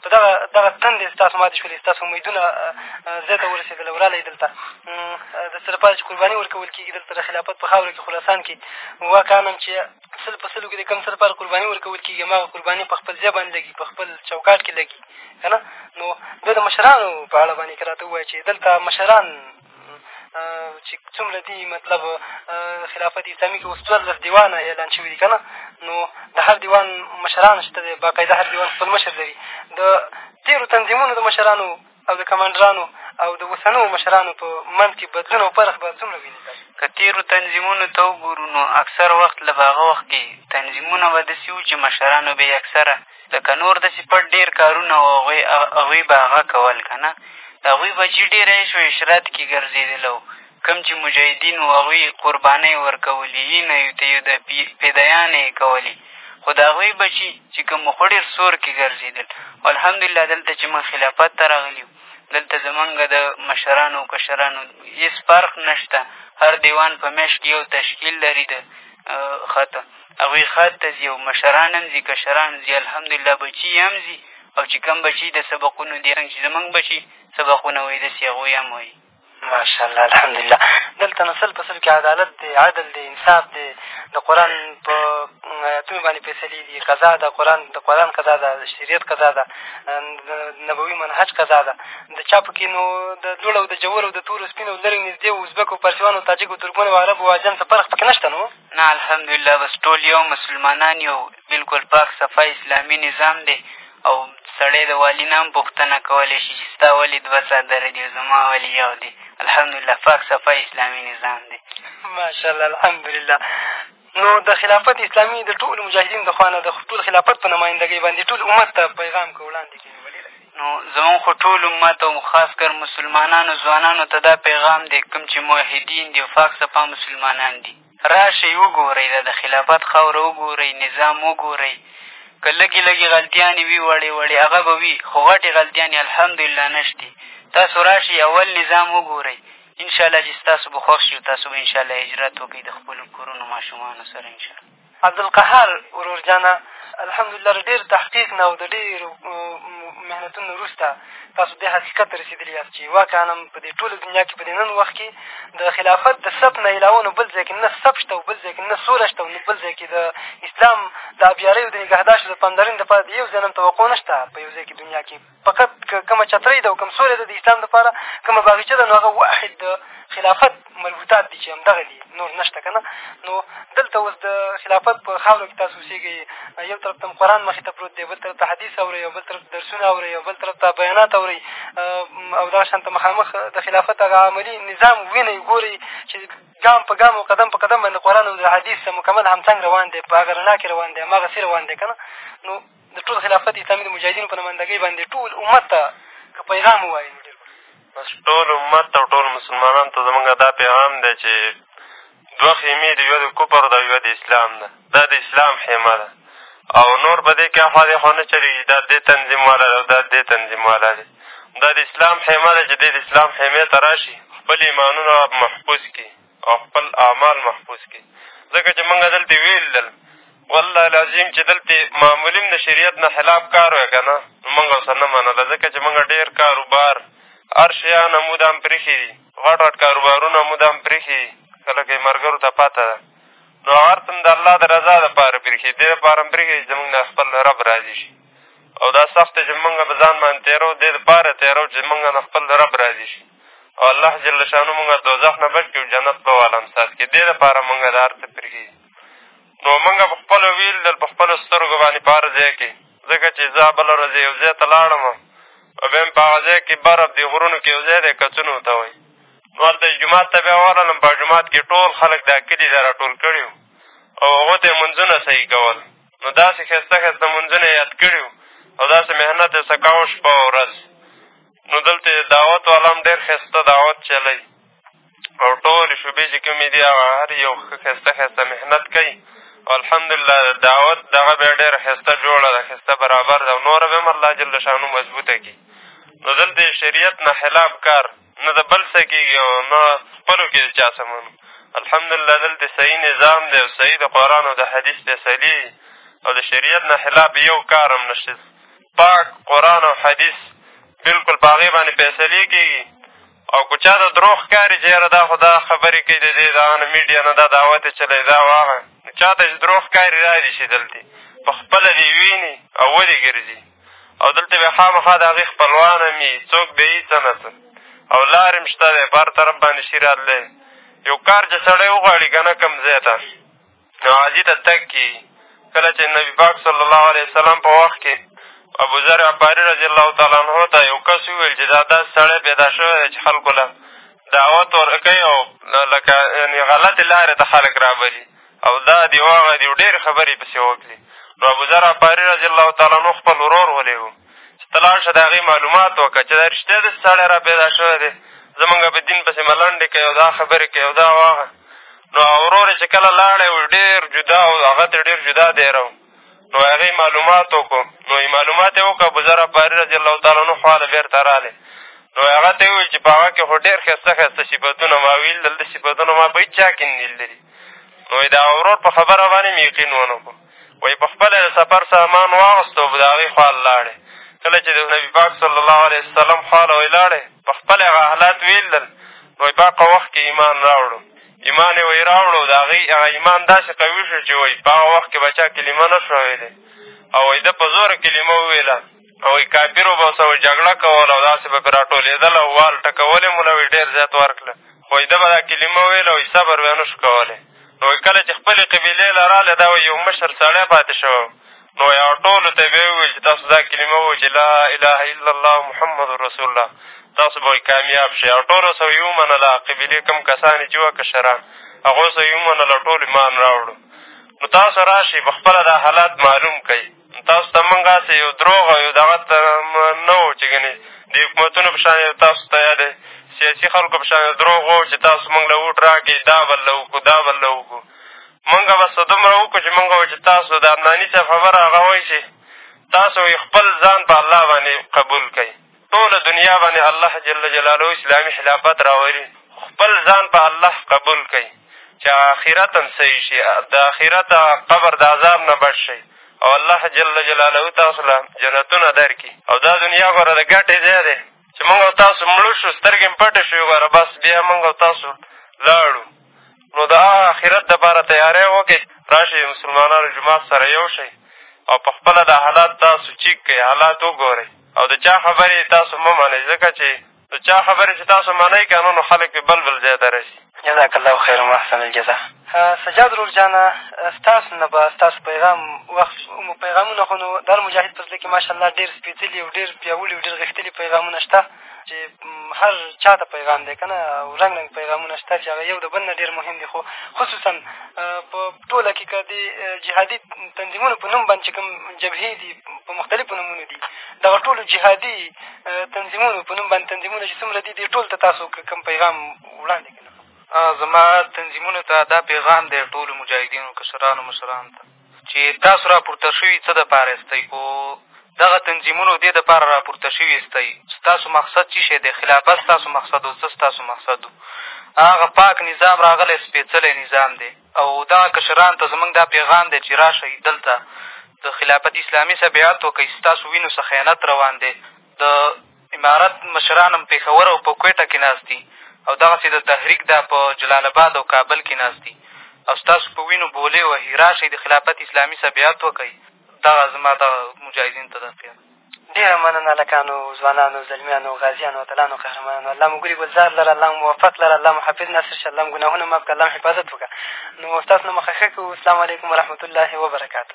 په دغه دغه تندې ستاسو ماتې شولې ستاسو امیدونه ځای ته ورسېدل او رالی دلته د څه لپاره چې قرباني ورکول کېږي دلته د خلافت په خاوره کښې خراسان کښې واقعا هم چې سل په سلو کښې د کوم څه لپاره قرباني ورکول کېږي هماغه قرباني په خپل ځای باندې لګي په خپل چوکاټ کښې لګي که نه نو بیا د مشرانو په اړه باندې که راته ووایه چې دلته مشران چې څومره دي مطلب خلافت اسلامي کښې اوس څوارلس دیوانه اعلان شوي دي که نه نو د هر دیوان مشران شته دی باقاعده هر دیوان خپل مشر لري د تېرو تنظیمونو د مشرانو او د کمانډرانو او د اوسنو مشرانو په منځ کښې بدلون او فرق به څومره ویني که تېرو تنظیمونو ته وګورو نو اکثر وخت له به هغه وخت کښې تنظیمونه به داسې وو چې مشرانو به یې اکثره لکه نور داسې پټ ډېر کارونه وو هغوی هغوی به هغه کول که نه د هغوی بچي ډېر عیش و عشرت کښې ګرځېدل او کوم چې مجاهدین وو هغوی قربانۍ ورکولي اینه یو ته یو د پیدایانې یې کولې خو د هغوی بچي چې کوم خو ډېر سور کښې ګرځېدل او الحمدلله دلته چې موږ خلافت ته راغلي دلته زمونږ د مشرانو او کشرانو هېڅ فرق نه شته هر دیوان په میاشت کښې یو تشکیل لري د خطه هغوی ښاد ته ځي او مشران هم ځي کشران هم ځي الحمدلله بچي یې هم ځي او چې کوم بچي د سبقونو دي څنګه چې زمونږ بچي سبقونه وایي داسې هغوی هم وایي ماشاءالله الحمدلله دلته نو سل په سل کښې عدالت دی عدل دی انصاف دی د قرآن په ایتونو باندې فیصلې دي قضا ده قرآن د قرآن قضا ده د شریعت قضا ده د نبوي منهج قضا ده د چا پکې نو د لوړ او د جور او د تورو سپینو لرې نږدې ازبکو پرسیوانو تاجکو ترکمنو عربو عجم څه فرق پکې نه شته نو نه الحمدالله بس ټول یو مسلمانان یو بلکل پاک صفا اسلامي نظام دی او سړی د والي نه هم پوښتنه کولی شي چې ستا ولې دوه څادره دي او زما ولې یو دی الحمدلله پاک صفا اسلامي نظام دی ماشاءالله الحمدلله نو د خلافت اسلامي د ټولو مجاهدینو د خوا نه د ټول خلافت په نمایندګۍ باندې ټول امت ته پیغام که وړاندې کړي نو زموږ خو ټول امت او خاص کر مسلمانانو ځوانانو ته دا پېغام دی کوم چې موحدین دي او فاک صفا مسلمانان دي راشئ وګورئ دا د خلافت خاوره وګورئ نظام وګورئ که لږې لږې غلطیانې وي وړې وړې هغه به وي خو غټې غلطیانې الحمدلله نه شتې تاسو راشئ اول نظام وګورئ انشاءالله چې ستاسو به خوښ شي او تاسو به انشاءالله هجرت وکړئ د خپلو کورونو ماشومانو سره انشاءالله عبدالقهار ورور جانه الحمدلله له ډېر تحقیق نه او د ډېرو محنتونو وروسته تاسو دې حقیقت ته رسېدلي یاست چې واقعا هم په دې ټوله دنیا کښې په دې نن وخت کښې د خلافت د سب نه علاوه نو بل ځای کښې نه سب شته او بل ځای کښې نه سوله شته او نو بل ځای کښې د اسلام د ابیاریو د نګهداشت د پاملرنې لپاره د یو ځای نه هم توقع نه شته په یو ځای کښې دنیا کښې فقط که کومه چترۍ ده او کوم سوری ده د اسلام لپاره کومه باغچه ده نو هغه واحد د خلافت ملبوطات دي چې همدغه دي نور نه شته که نه نو دلته اوس د خلافت په خاورو کښې تاسو اوسېږئ یو طرف ته قرآن مخې ته پروت دی بل طرف ته حدیث اورئ او بل طرف ته درسونه اورئ او بل طرف ته بیانات اورئ او دغه شان ته مخامخ د خلافت هغه عملي نظام وینئ ګورئ چې ګام په ګام او قدم په قدم باندې قرآن او د حدیث سره مکمل همڅنګ روان دی په هغه رڼا کښې روان دی هماغسې روان دی که نه نو د ټول خلافت اسلامي د مجاهدینو په نمایندګۍ باندې ټول امت ته که پیغام ووایي نو ډېر بس ټول امت او ټول مسلمانانو ته زمونږ دا پیغام دی چې دوه خیمې دي یوه د کفر ده او یوه د اسلام ده دا د اسلام خیمه ده او نور په دې کښې خوا دې خوا نه چلېږي دا دې تنظیم والا دی او دا دې تنظیم والا دی دا د اسلام خیمه ده چې دې د اسلام خیمې ته را شي خپل ایمانونه محفوظ کړي او خپل اعمال محفوظ کړي ځکه چې مونږ دلته ویې لیدل والله العظیم چې دلته معمولي هم د شریعت نه خلاف کار وی که نه نو مونږ ورسره نه منله ځکه چې مونږ ډېر کاروبار هر شیانه مو دام پرېښي دي غټ غټ کاروبارونه مو دام پرېښي دي که لکه ملګرو ته پته ده نو هر څه د الله د رضا دپاره پرېښي دې دپاره هم پرېښي چې زمونږ نه خپل رب راضي شي او دا سخت چې مونږ په ځان باندې تېرو دې دپاره تېرو چې مونږ نه خپل رب راضي شي او الله جل شانو مونږ دوزخ نه بچ کړي جنت په عالم ساز کړي دې لپاره مونږ د هر څه پرېږدي نو مونږ په خپلو ویلدل په خپلو سترګو باندې په هر ځای کښې ځکه چې زه بله ورځ یو ځای ته لاړم او بیا مې په هغه ځای کښې برف دي غرونو کښې یو ځای دی کڅونو ته وایي نو هلته جومات ته بیا ورغلم په جومات کښې ټول خلک دا کلي ته را ټول کړي وو او هغو ته یې مونځونه صحیح کول نو داسې ښایسته ښایسته مونځونه یې یاد کړي وو او داسې محنت یې څه کاوه شپه او ورځ نو دلته یې دعوت والا هم ډېر ښایسته دعوت چلی او ټولې شعبې چې کومې دي هغه هر یو ښه ښایسته ښایسته محنت کوي او الحمدلله د دعوت دغه بیا ډېره ښایسته جوړه ده ښایسته برابر ده او نوره به هم الله جل شانو مضبوطه کړي نو دلته یې شریعت نه خلاف کار نه د بل څه کېږي او نه خپلو کښې د چا څه منو الحمدلله دلته صحیح نظام دی او صحیح د قرآن او د حدیث فیصلې او د شریعت نه خلاف یو کار هم نشته پاک قرآن او حدیث بلکل په هغې باندې فیصلې کېږي او که چا ته دروغ ښکاري چې یاره دا خو دا خبرې کوي د دې دغه نه میډیا نه دا دعوت یې چلوي دا او هغه نو چا ته چې دروغ ښکاري را دي شي دلته په خپله دې ویني او ودې ګرځي او دلته بیا خامخا د هغې خپلوان هم وي څوک بیا یي څه نه څه او لار هم شته دی په هر طرف باندې شي راتلی یو کار چې سړی وغواړي که نه کوم ځای ته معاذي ته تګ کېږي کله چې نبي پاک صلی الله علیه وسلم په وخت کې ابوذر عباري رضي الله تعالی عنه ته یو کس وویل چې دا داسې سړی پیدا شوی دی چې خلکو له دعوت ورکوي او لکه یعنې غلطې لارې ته خلک رابلي او دا دي هغه دي ډېرې خبرې پسې وکړي نو ابوذر عباري رضي الله تعالی عنه خپل ورور ولېږو چې ته لاړ شه د هغې معلومات وکړه چې دا رښتیا داسې سړی را پیدا شوی دی زمونږ په دین پسې ملنډې کوي او دا خبرې کوي او دا واغه نو ورور چې کله لاړی و ډېر جدا و هغه ترې ډېر جدا دیره و نو هغې معلومات وکړو نو یې معلومات یې وکړه ابوذر پاري رضي الله تعالی عنه خواله بېرته راغلی نو هغه ته یې وویل چې په هغه کښې خو ډېر ښایسته ښایسته صفتونه ما ویل دلته صفتونه ما په هېچا کښې نه دي لري نو د ورور په خبره باندې مې یقین ونه کړو وایي په خپله د سفر سامان واغوست او د هغوی خوا لاړې کله چې د نبي پاک صلی الله علیه وسلم خوا له وایي لاړې په خپل هغه حالات ویلدل نو په هغه وخت کې ایمان راوړو ایمان یې وایي راوړو د هغوی هغه ایمان داسې قوي شو چې وایي په هغه وخت کې به چا کلمه نه شوه ویلې او وایي ده په زوره کلمه وویله هغوی کافرو به ورسره جګړه کوله او داسې به پرې را ټولېدل او وال ټکول یې مو نه ډېر زیات ورکړه خو ده به دا کلمه ویله او صبر بیا نه شو کولی نو کله چې خپلې قبیلې له راغله دا یو مشر سړی پاتې شوی نو هغه ټولو ته به یې وویل چې تاسو دا کلمه ووایئ چې لا اله الا الله محمد رسول الله تاسو به کامیاب شئ او ټولو سره یې ومنله قبیلې کوم کسان یې چې وه کشران هغو سره یې ومنله ټول ایمان راوړو نو تاسو راشئ په خپله دا حالات معلوم کړئ تاسو ته مونږ هسې یو دروغ او یو دغه ته نه وو چې ګنې د حکومتونو په شان یو تاسو ته یا د سیاسي خلکو په شان یو دروغ وو چې تاسو مونږ له ووټ را کړئ دا بل له وکړو دا بل له وکړو مونږ بس دومره وکړو چې مونږ وایو چې تاسو د عدناني صاحب خبره هغه وایي چې تاسو خپل ځان په الله باندې قبول کړئ ټوله دنیا باندې الله جل جلاله اسلامي خلافت راولي خو خپل ځان په الله قبول کړئ چې آخرت هم صحیح شي د آخرت قبر د عذاب نه بچ شئ او الله جل جلاله تاسو له جنتونه در کړي او دا دنیا ګوره د ګټې ځای دی چې مونږ او تاسو مړ شو سترګې مې پټې شوې ګوره بس بیا مونږ او تاسو لاړو نو د آخرت دپاره تیاری وکړئ راشئ مسلمانانو جومات سره یو شئ او په خپله دا حالات تاسو چیک کړئ حالات وګورئ او د چا خبرې تاسو مه منئ ځکه چې د چا خبرې چې تاسو منئ که نه نو خلک پرې بل بل ځای ته رسي. جزاک الله خیرا واحسن الجزا سجاد ورور جانه ستاسو نه به ستاسو پیغام واخلو مو پیغامونه خو نو د هر مجاهد په زړه کښې ماشاءالله ډېر سپېڅلي او ډېر پیاوړي او ډېر غښتلي پیغامونه شته چې هر چا ته پیغام دی که نه او رنګ رنګ پیغامونه شته چې هغه یو د بل نه ډېر مهم دي خو خصوصا په ټوله کې که د جهادي تنظیمونو په نوم باندې چې کوم جبهې دي په مختلفو نومونو دي دغه ټولو جهادي تنظیمونو په نوم باندې تنظیمونه چې څومره دي دې ټول ته تاسو کوم پیغام وړاندې کړي زما تنظیمونو ته دا پیغام دی ټولو مجاهدینو کشرانو مشرانو ته چې تاسو را پورته شوي څه دپاره یاستئ او دغه تنظیمونو دې دپاره را پورته شوي یاستئ ستاسو مقصد چی شی دی خلافت ستاسو مقصد او زه ستاسو مقصد و هغه پاک نظام راغلی سپېڅلی نظام دی او دغه کشران ته زمونږ دا پیغام دی چې راشئ دلته د خلافت اسلامي سره بیعت وکړئ ستاسو وینو څه خیانت روان دی د امارت مشران هم پېښور او په کوېټه کښې ناست دي او دغسې د تحریک دا په جلال اباد او کابل کښې ناست دي او ستاسو په وینو بولې وهي راشئ د خلافت اسلامي سره بیعت وکړئ دغه زما دغه مجاهدینو ته دا خیال ډېره مننه هلکانو ځوانانو زلمیانو غازیانو اتلانو قهرمانانو الله مو ګلي ګلزار لره الله مو موفق لره الله مو حافظ ناصر شه الله مو ګناهونه معاف کړه الله مو حفاظت وکړه نو ستاسو نه مخه ښه کوو اسلام علیکم ورحمت الله وبرکاته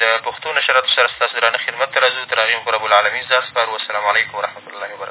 د پښتو نشراتو سره ستاسو درانه خدمت ته راځو تر هغې مو په رب العلمين ځان سپارو والسلام عليکم ورحمة الله وبرکاته.